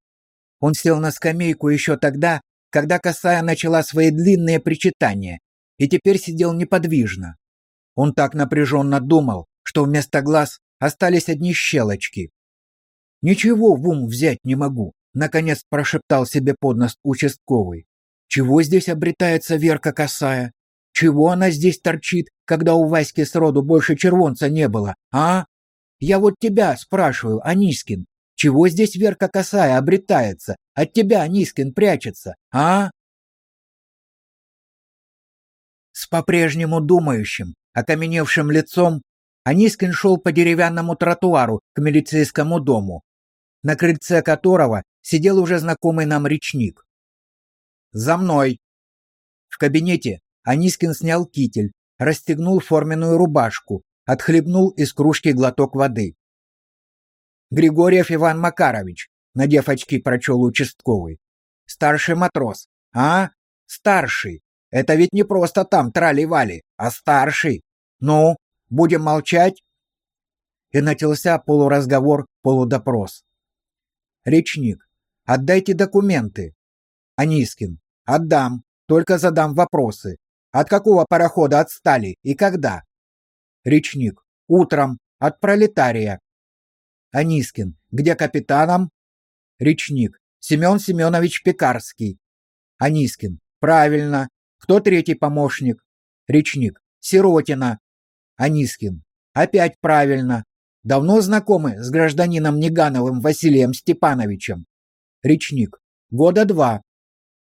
Он сел на скамейку еще тогда, когда Косая начала свои длинные причитания, и теперь сидел неподвижно. Он так напряженно думал, что вместо глаз остались одни щелочки. «Ничего в ум взять не могу», — наконец прошептал себе под нос участковый. «Чего здесь обретается Верка Косая? Чего она здесь торчит, когда у Васьки сроду больше червонца не было, а? Я вот тебя спрашиваю, Анискин, чего здесь Верка Косая обретается? От тебя Анискин прячется, а?» С по-прежнему думающим, окаменевшим лицом Анискин шел по деревянному тротуару к милицейскому дому, на крыльце которого сидел уже знакомый нам речник. «За мной!» В кабинете Анискин снял китель, расстегнул форменную рубашку, отхлебнул из кружки глоток воды. «Григорьев Иван Макарович», надев очки, прочел участковый. «Старший матрос. А? Старший. Это ведь не просто там трали-вали, а старший. Ну, Будем молчать?» И начался полуразговор, полудопрос. Речник. «Отдайте документы». Анискин. «Отдам, только задам вопросы. От какого парохода отстали и когда?» Речник. «Утром. От пролетария». Анискин. «Где капитаном?» Речник. «Семен Семенович Пекарский». Анискин. «Правильно. Кто третий помощник?» Речник. «Сиротина. Анискин. Опять правильно. Давно знакомы с гражданином Негановым Василием Степановичем? Речник. Года два.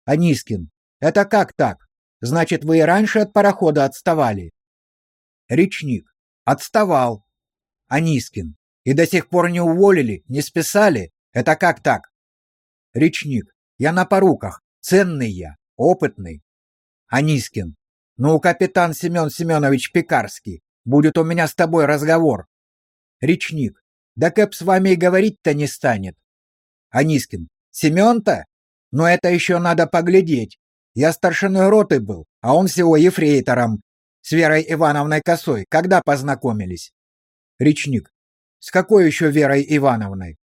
Анискин. Это как так? Значит, вы и раньше от парохода отставали? Речник. Отставал. Анискин. И до сих пор не уволили, не списали? Это как так? Речник. Я на поруках. Ценный я, опытный. Анискин. Ну, капитан Семен Семенович Пекарский, будет у меня с тобой разговор. Речник. Да Кэп с вами и говорить-то не станет. Анискин. Семен-то? Но это еще надо поглядеть. Я старшиной роты был, а он всего ефрейтором. С Верой Ивановной Косой когда познакомились? Речник. С какой еще Верой Ивановной?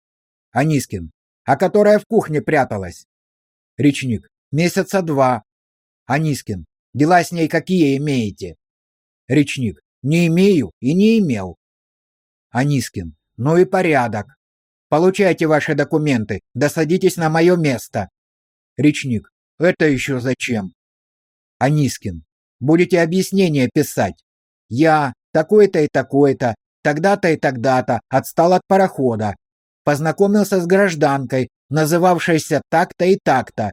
Анискин. А которая в кухне пряталась? Речник. Месяца два. Анискин. Дела с ней какие имеете? Речник. Не имею и не имел. Анискин. Ну и порядок. Получайте ваши документы, да садитесь на мое место. Речник. Это еще зачем? Анискин. Будете объяснение писать. Я такой-то и такой-то, тогда-то и тогда-то отстал от парохода. Познакомился с гражданкой, называвшейся так-то и так-то.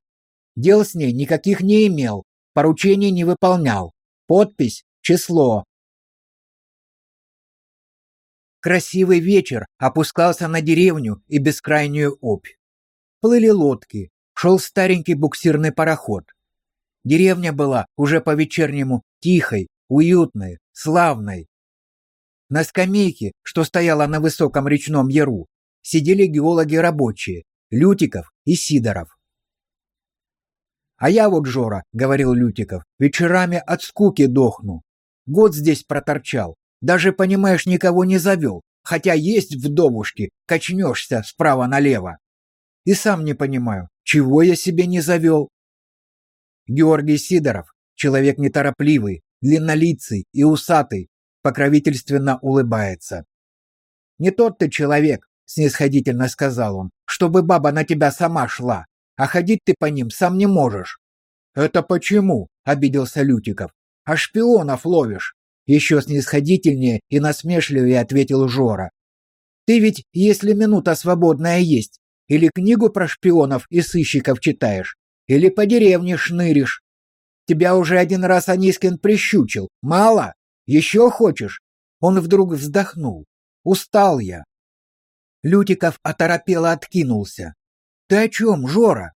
Дел с ней никаких не имел, поручений не выполнял. Подпись, число, Красивый вечер опускался на деревню и бескрайнюю опь. Плыли лодки, шел старенький буксирный пароход. Деревня была уже по-вечернему тихой, уютной, славной. На скамейке, что стояла на высоком речном яру, сидели геологи-рабочие, Лютиков и Сидоров. «А я вот, Жора, — говорил Лютиков, — вечерами от скуки дохну. Год здесь проторчал, даже, понимаешь, никого не завел, хотя есть вдовушки, качнешься справа налево. И сам не понимаю, чего я себе не завел. Георгий Сидоров, человек неторопливый, длиннолицый и усатый, покровительственно улыбается. «Не тот ты человек», — снисходительно сказал он, «чтобы баба на тебя сама шла, а ходить ты по ним сам не можешь». «Это почему?» — обиделся Лютиков. «А шпионов ловишь. Еще снисходительнее и насмешливее ответил Жора. Ты ведь, если минута свободная есть, или книгу про шпионов и сыщиков читаешь, или по деревне шныришь. Тебя уже один раз Анискин прищучил. Мало? Еще хочешь? Он вдруг вздохнул. Устал я. Лютиков оторопело откинулся. Ты о чем, Жора?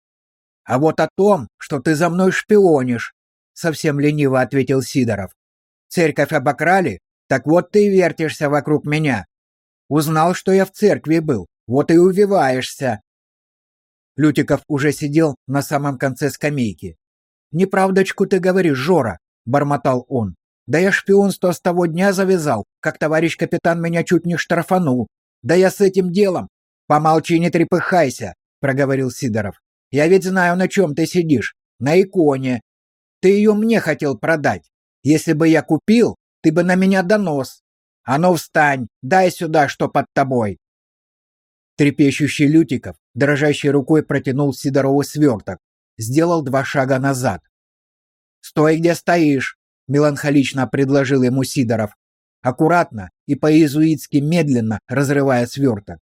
А вот о том, что ты за мной шпионишь, совсем лениво ответил Сидоров. Церковь обокрали? Так вот ты вертишься вокруг меня. Узнал, что я в церкви был, вот и увиваешься. Лютиков уже сидел на самом конце скамейки. «Неправдочку ты говоришь, Жора», — бормотал он. «Да я шпионство с того дня завязал, как товарищ капитан меня чуть не штрафанул. Да я с этим делом...» «Помолчи, не трепыхайся», — проговорил Сидоров. «Я ведь знаю, на чем ты сидишь. На иконе. Ты ее мне хотел продать. Если бы я купил, ты бы на меня донос. А ну встань, дай сюда, что под тобой. Трепещущий Лютиков дрожащей рукой протянул Сидорову сверток, сделал два шага назад. «Стой, где стоишь!» — меланхолично предложил ему Сидоров, аккуратно и по-иезуитски медленно разрывая сверток.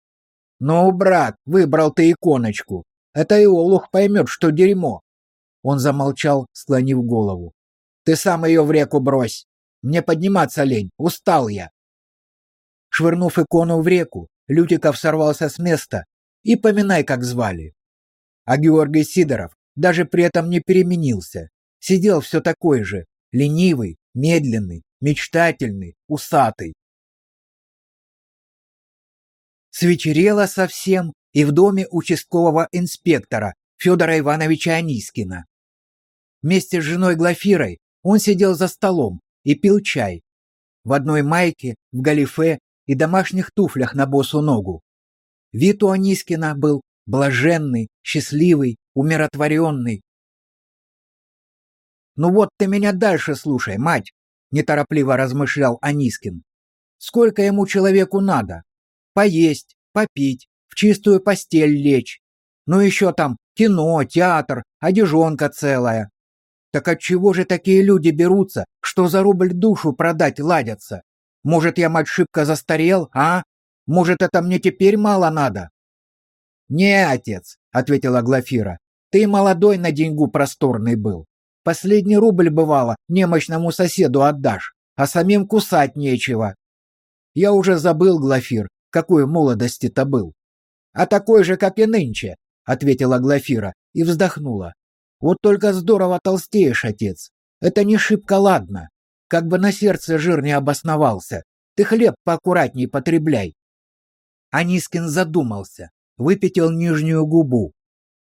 «Ну, брат, выбрал ты иконочку. Это и Олух поймет, что дерьмо». Он замолчал, склонив голову. Ты сам ее в реку брось. Мне подниматься лень, устал я. Швырнув икону в реку, Лютиков сорвался с места и поминай, как звали. А Георгий Сидоров даже при этом не переменился. Сидел все такой же, ленивый, медленный, мечтательный, усатый. Свечерело совсем и в доме участкового инспектора Федора Ивановича Анискина. Вместе с женой Глафирой он сидел за столом и пил чай. В одной майке, в галифе и домашних туфлях на босу ногу. Вид у Анискина был блаженный, счастливый, умиротворенный. «Ну вот ты меня дальше слушай, мать!» — неторопливо размышлял Анискин. «Сколько ему человеку надо? Поесть, попить, в чистую постель лечь. Ну еще там кино, театр, одежонка целая. Так от чего же такие люди берутся, что за рубль душу продать ладятся? Может, я, мать, шибко застарел, а? Может, это мне теперь мало надо?» «Не, отец», — ответила Глафира, — «ты молодой на деньгу просторный был. Последний рубль, бывало, немощному соседу отдашь, а самим кусать нечего». Я уже забыл, Глафир, какой молодости-то был. «А такой же, как и нынче», — ответила Глафира и вздохнула. «Вот только здорово толстеешь, отец. Это не шибко ладно. Как бы на сердце жир не обосновался. Ты хлеб поаккуратней потребляй». Анискин задумался выпятил нижнюю губу.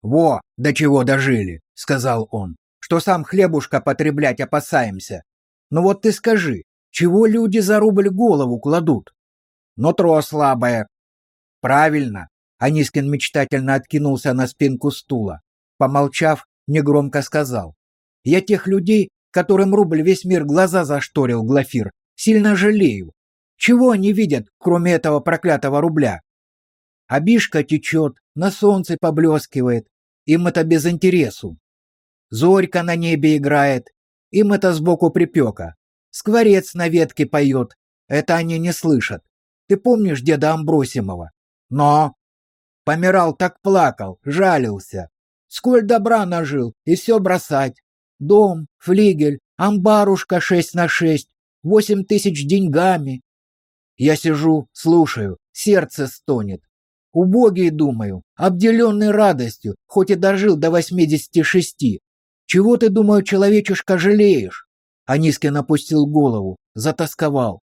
«Во, до чего дожили», — сказал он, — «что сам хлебушка потреблять опасаемся. Ну вот ты скажи, чего люди за рубль голову кладут? Нутро слабое». «Правильно», — Анискин мечтательно откинулся на спинку стула. Помолчав, негромко сказал. «Я тех людей, которым рубль весь мир глаза зашторил, Глафир, сильно жалею. Чего они видят, кроме этого проклятого рубля? Обишка течет, на солнце поблескивает. Им это без интересу. Зорька на небе играет. Им это сбоку припека. Скворец на ветке поет. Это они не слышат. Ты помнишь деда Амбросимова? Но... Помирал так плакал, жалился. Сколь добра нажил, и все бросать. Дом, флигель, амбарушка шесть на шесть, восемь тысяч деньгами. Я сижу, слушаю, сердце стонет. Убогий, думаю, обделенный радостью, хоть и дожил до 86. Чего ты, думаю, человечишка, жалеешь? Анискин опустил голову, затасковал.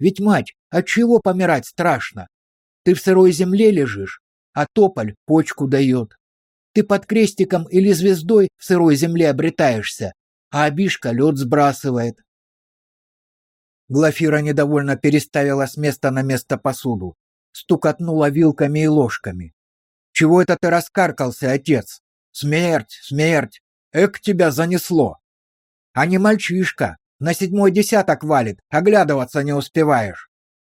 Ведь, мать, от чего помирать страшно? Ты в сырой земле лежишь, а тополь почку дает. Ты под крестиком или звездой в сырой земле обретаешься, а обишка лед сбрасывает. Глафира недовольно переставила с места на место посуду стукотнула вилками и ложками. «Чего это ты раскаркался, отец? Смерть, смерть! Эк, тебя занесло!» «А не мальчишка, на седьмой десяток валит, оглядываться не успеваешь!»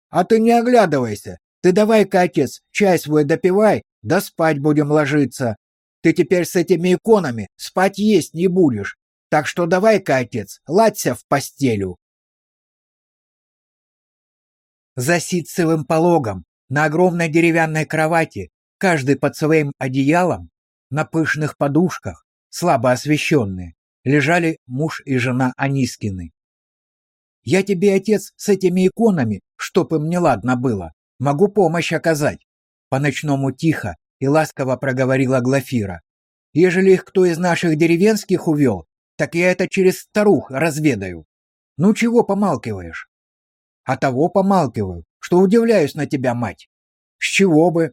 «А ты не оглядывайся! Ты давай-ка, отец, чай свой допивай, да спать будем ложиться! Ты теперь с этими иконами спать есть не будешь, так что давай-ка, отец, ладься в постелю!» За ситцевым пологом на огромной деревянной кровати, каждый под своим одеялом, на пышных подушках, слабо освещенные, лежали муж и жена Анискины. «Я тебе, отец, с этими иконами, чтоб им неладно было, могу помощь оказать», по-ночному тихо и ласково проговорила Глафира. «Ежели их кто из наших деревенских увел, так я это через старух разведаю. Ну чего помалкиваешь?» «А того помалкиваю, что удивляюсь на тебя, мать. С чего бы?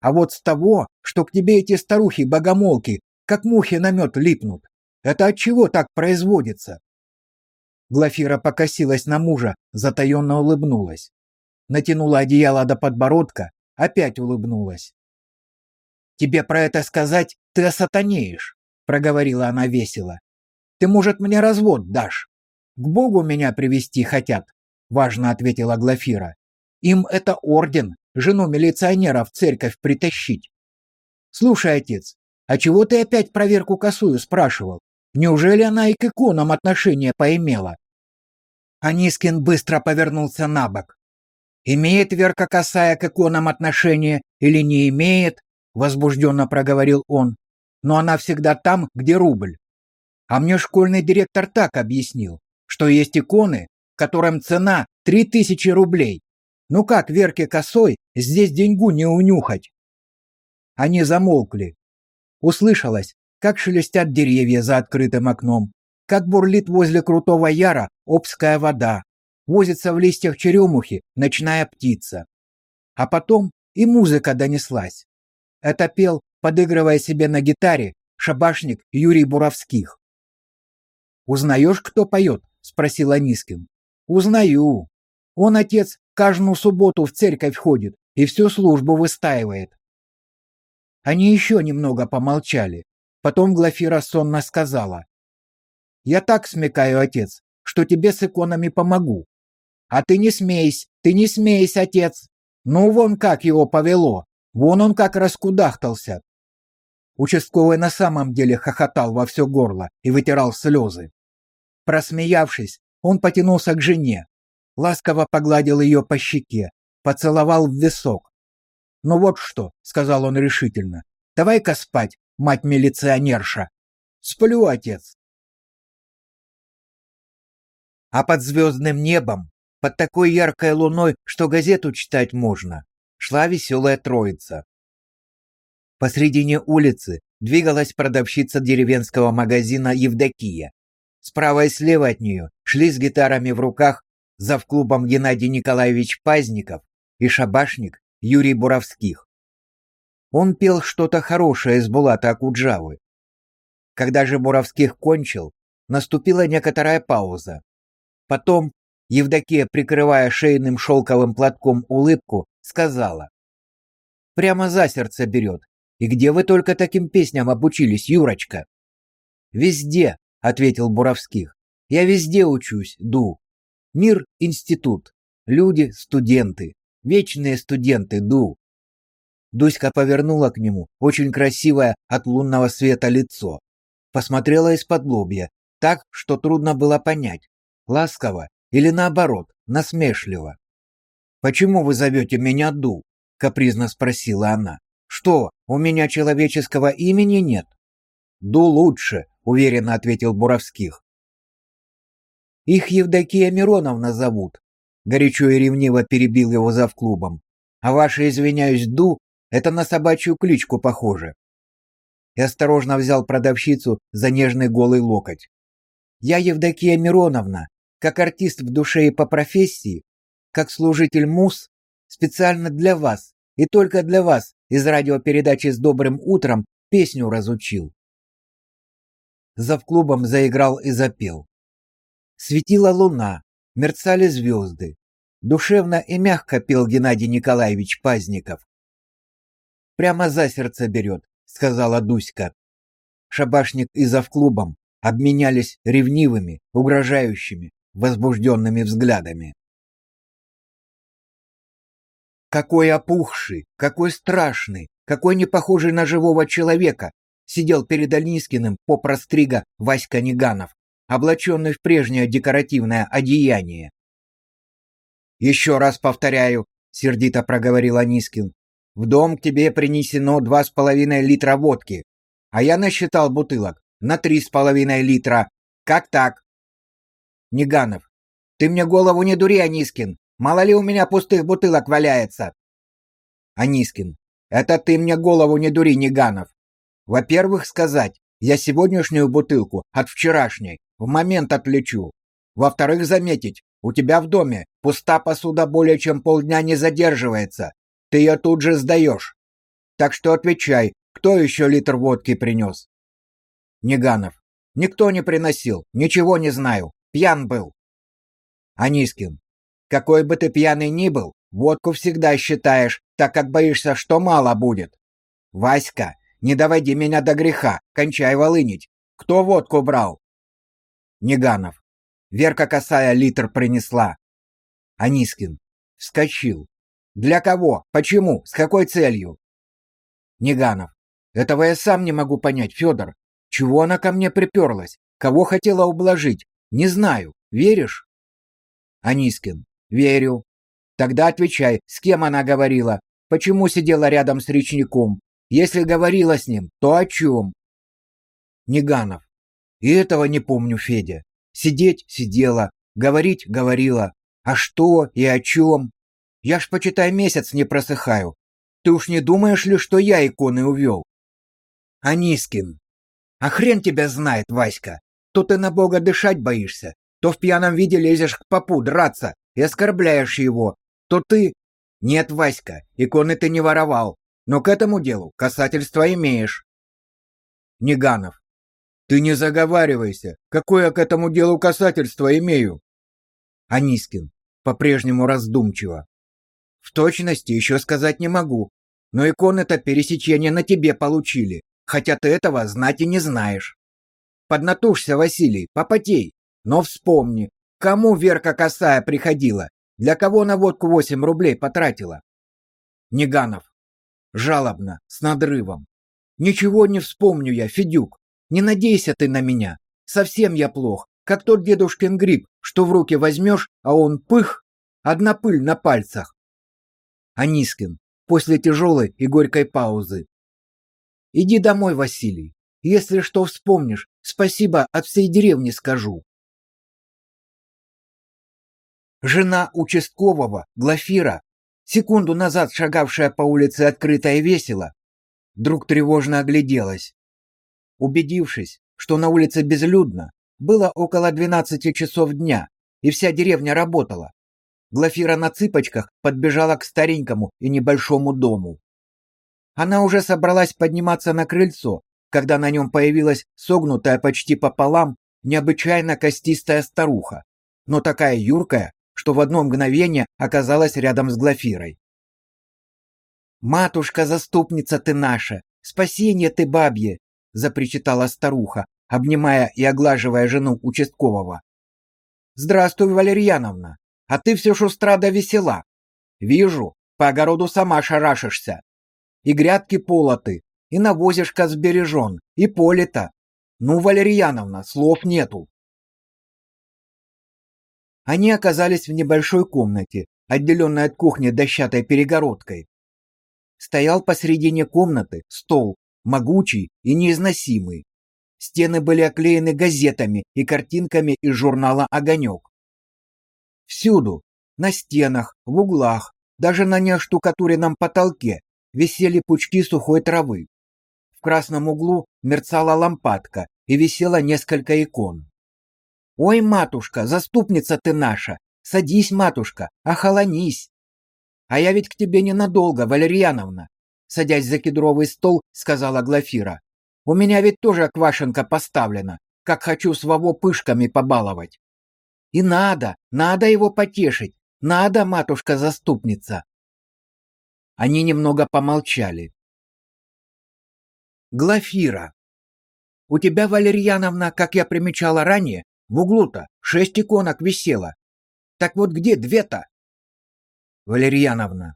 А вот с того, что к тебе эти старухи-богомолки, как мухи на мед липнут. Это от чего так производится? Глафира покосилась на мужа, затаенно улыбнулась. Натянула одеяло до подбородка, опять улыбнулась. «Тебе про это сказать, ты осатанеешь», — проговорила она весело. «Ты, может, мне развод дашь? К Богу меня привести хотят», — важно ответила Глафира. Им это орден, жену милиционера в церковь притащить. Слушай, отец, а чего ты опять проверку косую спрашивал? Неужели она и к иконам отношение поимела? Анискин быстро повернулся на бок. «Имеет Верка Косая к иконам отношение или не имеет?» — возбужденно проговорил он. «Но она всегда там, где рубль. А мне школьный директор так объяснил, что есть иконы, которым цена три тысячи рублей, ну как Верке Косой здесь деньгу не унюхать? Они замолкли. Услышалось, как шелестят деревья за открытым окном, как бурлит возле крутого яра обская вода, возится в листьях черемухи ночная птица. А потом и музыка донеслась. Это пел, подыгрывая себе на гитаре, шабашник Юрий Буровских. «Узнаешь, кто поет?» — спросил Анискин. «Узнаю. Он, отец, каждую субботу в церковь ходит и всю службу выстаивает. Они еще немного помолчали. Потом Глафира сонно сказала. «Я так смекаю, отец, что тебе с иконами помогу. А ты не смейся, ты не смейся, отец. Ну, вон как его повело, вон он как раскудахтался». Участковый на самом деле хохотал во все горло и вытирал слезы. Просмеявшись, он потянулся к жене, ласково погладил ее по щеке, поцеловал в висок. «Ну вот что», — сказал он решительно, — «давай-ка спать, мать-милиционерша». «Сплю, отец». А под звездным небом, под такой яркой луной, что газету читать можно, шла веселая троица. Посредине улицы двигалась продавщица деревенского магазина Евдокия. Справа и слева от нее шли с гитарами в руках завклубом Геннадий Николаевич Пазников и шабашник Юрий Буровских. Он пел что-то хорошее из Булата Акуджавы. Когда же Буровских кончил, наступила некоторая пауза. Потом Евдокия, прикрывая шейным шелковым платком улыбку, сказала. «Прямо за сердце берет. И где вы только таким песням обучились, Юрочка? Везде, ответил Буровских. Я везде учусь, ду. Мир институт. Люди студенты. Вечные студенты, ду. Дуська повернула к нему очень красивое от лунного света лицо. Посмотрела из-под лобья, так, что трудно было понять, ласково или наоборот, насмешливо. «Почему вы зовете меня Ду?» — капризно спросила она. Что, у меня человеческого имени нет? Ду лучше, уверенно ответил Буровских. Их Евдокия Мироновна зовут, горячо и ревниво перебил его завклубом. А ваше, извиняюсь, Ду это на собачью кличку похоже. И осторожно взял продавщицу за нежный голый локоть. Я Евдокия Мироновна, как артист в душе и по профессии, как служитель МУС, специально для вас и только для вас из радиопередачи с добрым утром песню разучил. За клубом заиграл и запел. Светила луна, мерцали звезды. Душевно и мягко пел Геннадий Николаевич Пазников. Прямо за сердце берет, сказала Дуська. Шабашник и завклубом обменялись ревнивыми, угрожающими, возбужденными взглядами. Какой опухший, какой страшный, какой не похожий на живого человека сидел перед Альнискиным попрострига Васька Неганов, облаченный в прежнее декоративное одеяние. «Еще раз повторяю», — сердито проговорил Анискин, «в дом к тебе принесено два с половиной литра водки, а я насчитал бутылок на три с половиной литра. Как так?» «Неганов, ты мне голову не дури, Анискин, Мало ли у меня пустых бутылок валяется. Анискин, это ты мне голову не дури, Неганов. Во-первых, сказать, я сегодняшнюю бутылку от вчерашней в момент отлечу. Во-вторых, заметить, у тебя в доме пуста посуда более чем полдня не задерживается. Ты ее тут же сдаешь. Так что отвечай, кто еще литр водки принес? Неганов. Никто не приносил, ничего не знаю. Пьян был. Анискин. Какой бы ты пьяный ни был, водку всегда считаешь, так как боишься, что мало будет. Васька, не доводи меня до греха, кончай волынить. Кто водку брал? Неганов. Верка косая литр принесла. Анискин. Вскочил. Для кого? Почему? С какой целью? Неганов. Этого я сам не могу понять, Федор. Чего она ко мне приперлась? Кого хотела ублажить? Не знаю. Веришь? Анискин. Верю. Тогда отвечай, с кем она говорила? Почему сидела рядом с речником? Если говорила с ним, то о чем? Неганов. И этого не помню, Федя. Сидеть сидела, говорить говорила. А что и о чем? Я ж, почитай, месяц не просыхаю. Ты уж не думаешь ли, что я иконы увел? Анискин. А хрен тебя знает, Васька. То ты на Бога дышать боишься, то в пьяном виде лезешь к попу драться, и оскорбляешь его, то ты... Нет, Васька, иконы ты не воровал, но к этому делу касательство имеешь. Неганов. Ты не заговаривайся. Какое к этому делу касательство имею? Анискин. По-прежнему раздумчиво. В точности еще сказать не могу, но иконы-то пересечения на тебе получили, хотя ты этого знать и не знаешь. Поднатужься, Василий, попотей, но вспомни, Кому Верка Косая приходила? Для кого на водку восемь рублей потратила? Неганов. Жалобно, с надрывом. Ничего не вспомню я, Федюк. Не надейся ты на меня. Совсем я плох, как тот дедушкин гриб, что в руки возьмешь, а он пых, одна пыль на пальцах. Анискин после тяжелой и горькой паузы. Иди домой, Василий. Если что вспомнишь, спасибо от всей деревни скажу. Жена участкового, Глафира, секунду назад шагавшая по улице открыто и весело, вдруг тревожно огляделась. Убедившись, что на улице безлюдно, было около 12 часов дня, и вся деревня работала. Глафира на цыпочках подбежала к старенькому и небольшому дому. Она уже собралась подниматься на крыльцо, когда на нем появилась согнутая почти пополам необычайно костистая старуха, но такая юркая, что в одно мгновение оказалась рядом с Глафирой. «Матушка-заступница ты наша! Спасение ты бабье!» — запричитала старуха, обнимая и оглаживая жену участкового. «Здравствуй, Валерьяновна! А ты все шустра да весела. Вижу, по огороду сама шарашишься. И грядки полоты, и навозишка сбережен, и поле-то. Ну, Валерьяновна, слов нету. Они оказались в небольшой комнате, отделенной от кухни дощатой перегородкой. Стоял посредине комнаты стол, могучий и неизносимый. Стены были оклеены газетами и картинками из журнала «Огонек». Всюду, на стенах, в углах, даже на неоштукатуренном потолке висели пучки сухой травы. В красном углу мерцала лампадка и висело несколько икон. «Ой, матушка, заступница ты наша! Садись, матушка, охолонись!» «А я ведь к тебе ненадолго, Валерьяновна!» Садясь за кедровый стол, сказала Глафира. «У меня ведь тоже квашенка поставлена, как хочу своего пышками побаловать. И надо, надо его потешить, надо, матушка-заступница!» Они немного помолчали. Глафира. У тебя, Валерьяновна, как я примечала ранее, в углу-то шесть иконок висело. Так вот где две-то? Валерьяновна.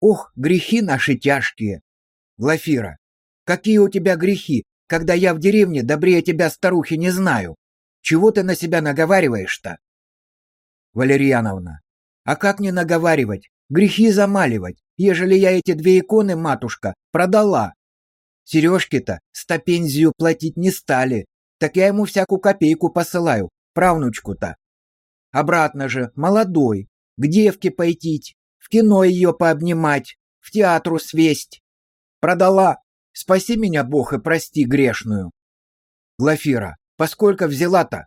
Ох, грехи наши тяжкие. Глафира. Какие у тебя грехи, когда я в деревне добрее тебя старухи не знаю? Чего ты на себя наговариваешь-то? Валерьяновна. А как не наговаривать? Грехи замаливать, ежели я эти две иконы, матушка, продала. Сережки-то стопензию платить не стали, так я ему всякую копейку посылаю, правнучку-то. Обратно же, молодой, к девке пойти, в кино ее пообнимать, в театру свесть. Продала. Спаси меня, Бог, и прости грешную. Глафира, поскольку взяла-то?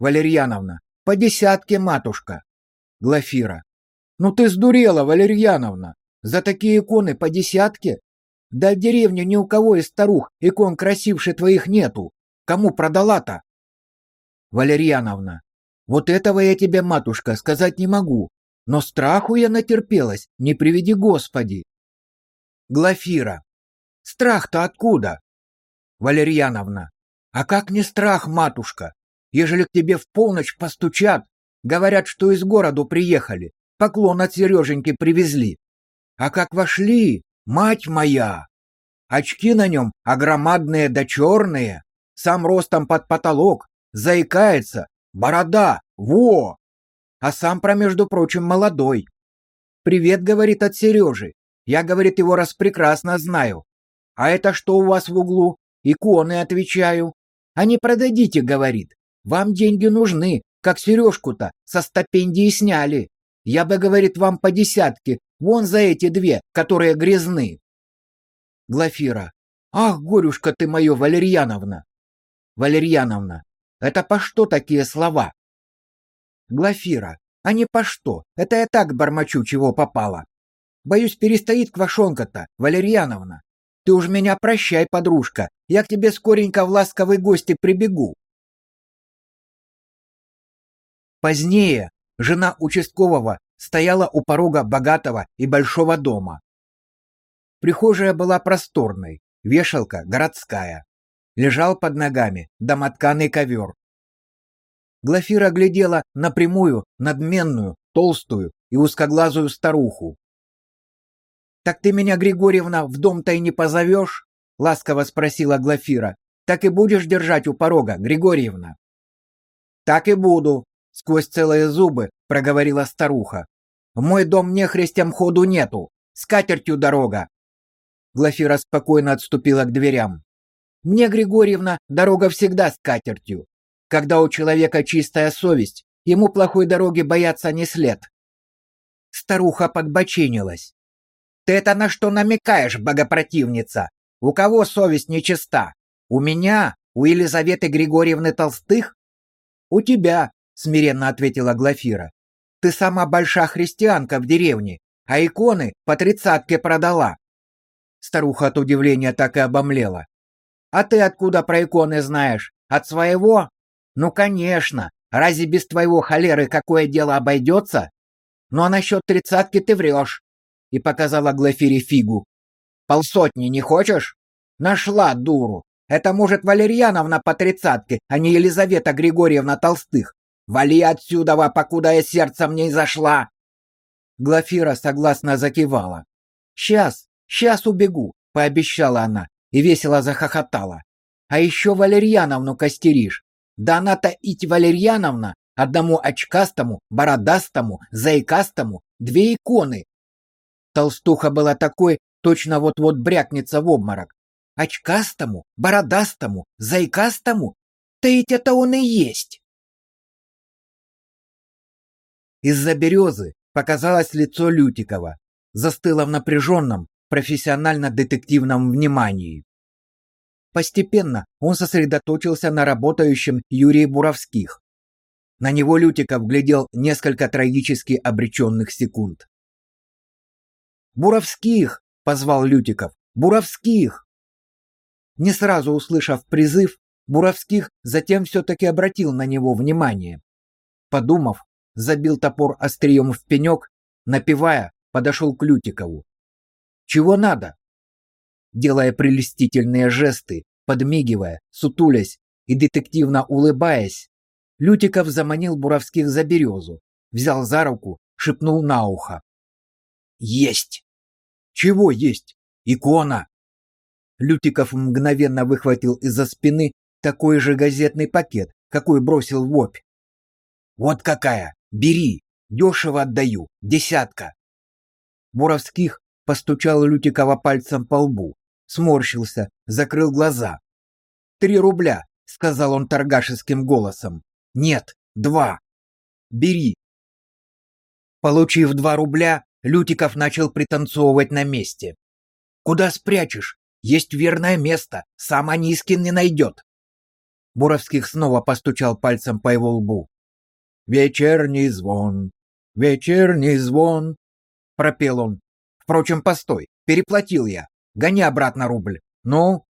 Валерьяновна, по десятке, матушка. Глафира. Ну ты сдурела, Валерьяновна. За такие иконы по десятке? Да в деревне ни у кого из старух икон красивше твоих нету. Кому продала-то? Валерьяновна, вот этого я тебе, матушка, сказать не могу, но страху я натерпелась, не приведи Господи. Глафира, страх-то откуда? Валерьяновна, а как не страх, матушка, ежели к тебе в полночь постучат, говорят, что из города приехали, поклон от Сереженьки привезли. А как вошли, мать моя! Очки на нем огромадные да черные, сам ростом под потолок, заикается, борода, во! А сам, про между прочим, молодой. «Привет», — говорит от Сережи. Я, говорит, его раз прекрасно знаю. А это что у вас в углу? Иконы, отвечаю. А не продадите, говорит. Вам деньги нужны, как сережку-то со стипендии сняли. Я бы, говорит, вам по десятке, вон за эти две, которые грязны. Глафира. Ах, горюшка ты мое, Валерьяновна. Валерьяновна, это по что такие слова? Глафира, а не по что, это я так бормочу, чего попало. Боюсь, перестоит квашонка-то, Валерьяновна. Ты уж меня прощай, подружка, я к тебе скоренько в ласковые гости прибегу. Позднее жена участкового стояла у порога богатого и большого дома. Прихожая была просторной, вешалка городская лежал под ногами домотканый ковер. Глафира глядела на прямую, надменную, толстую и узкоглазую старуху. «Так ты меня, Григорьевна, в дом-то и не позовешь?» — ласково спросила Глафира. «Так и будешь держать у порога, Григорьевна?» «Так и буду», — сквозь целые зубы проговорила старуха. «В мой дом нехристям ходу нету. с катертью дорога. Глафира спокойно отступила к дверям. Мне, Григорьевна, дорога всегда с катертью. Когда у человека чистая совесть, ему плохой дороги бояться не след. Старуха подбоченилась. Ты это на что намекаешь, богопротивница? У кого совесть нечиста? У меня? У Елизаветы Григорьевны Толстых? У тебя, смиренно ответила Глафира. Ты сама большая христианка в деревне, а иконы по тридцатке продала. Старуха от удивления так и обомлела. А ты откуда про иконы знаешь? От своего? Ну, конечно. Разве без твоего холеры какое дело обойдется? Ну а насчет тридцатки ты врешь. И показала Глафире фигу. Полсотни не хочешь? Нашла дуру. Это, может, Валерьяновна по тридцатке, а не Елизавета Григорьевна Толстых. Вали отсюда, покуда я сердцем не зашла. Глафира согласно закивала. Сейчас, сейчас убегу, пообещала она и весело захохотала. А еще Валерьяновну костеришь. Да она-то ить Валерьяновна, одному очкастому, бородастому, заикастому, две иконы. Толстуха была такой, точно вот-вот брякнется в обморок. Очкастому, бородастому, заикастому? Да ведь это он и есть. Из-за березы показалось лицо Лютикова, застыло в напряженном, профессионально-детективном внимании. Постепенно он сосредоточился на работающем Юрии Буровских. На него Лютиков глядел несколько трагически обреченных секунд. «Буровских!» — позвал Лютиков. «Буровских!» Не сразу услышав призыв, Буровских затем все-таки обратил на него внимание. Подумав, забил топор острием в пенек, напевая, подошел к Лютикову. «Чего надо?» делая прелестительные жесты, подмигивая, сутулясь и детективно улыбаясь, Лютиков заманил Буровских за березу, взял за руку, шепнул на ухо. «Есть!» «Чего есть? Икона!» Лютиков мгновенно выхватил из-за спины такой же газетный пакет, какой бросил в опь. «Вот какая! Бери! Дешево отдаю! Десятка!» Буровских постучал Лютикова пальцем по лбу, сморщился, закрыл глаза. «Три рубля», — сказал он торгашеским голосом. «Нет, два. Бери». Получив два рубля, Лютиков начал пританцовывать на месте. «Куда спрячешь? Есть верное место, сам Анискин не найдет». Буровских снова постучал пальцем по его лбу. «Вечерний звон, вечерний звон», — пропел он. «Впрочем, постой, переплатил я. Гони обратно рубль. Ну?»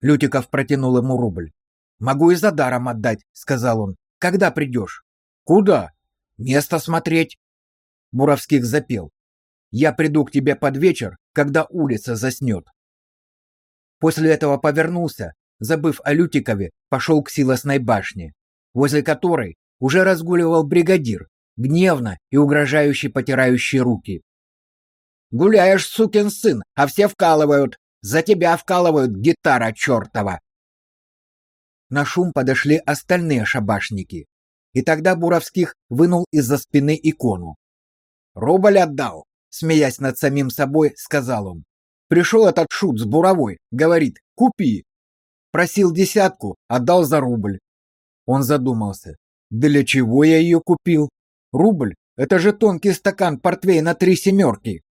Лютиков протянул ему рубль. «Могу и за даром отдать», — сказал он. «Когда придешь?» «Куда?» «Место смотреть». Буровских запел. «Я приду к тебе под вечер, когда улица заснет». После этого повернулся, забыв о Лютикове, пошел к силосной башне, возле которой уже разгуливал бригадир, гневно и угрожающе потирающий руки. Гуляешь, сукин сын, а все вкалывают. За тебя вкалывают, гитара чертова. На шум подошли остальные шабашники. И тогда Буровских вынул из-за спины икону. «Рубль отдал», — смеясь над самим собой, сказал он. «Пришел этот шут с буровой, говорит, купи». Просил десятку, отдал за рубль. Он задумался. Для чего я ее купил? Рубль — это же тонкий стакан портвейна три семерки.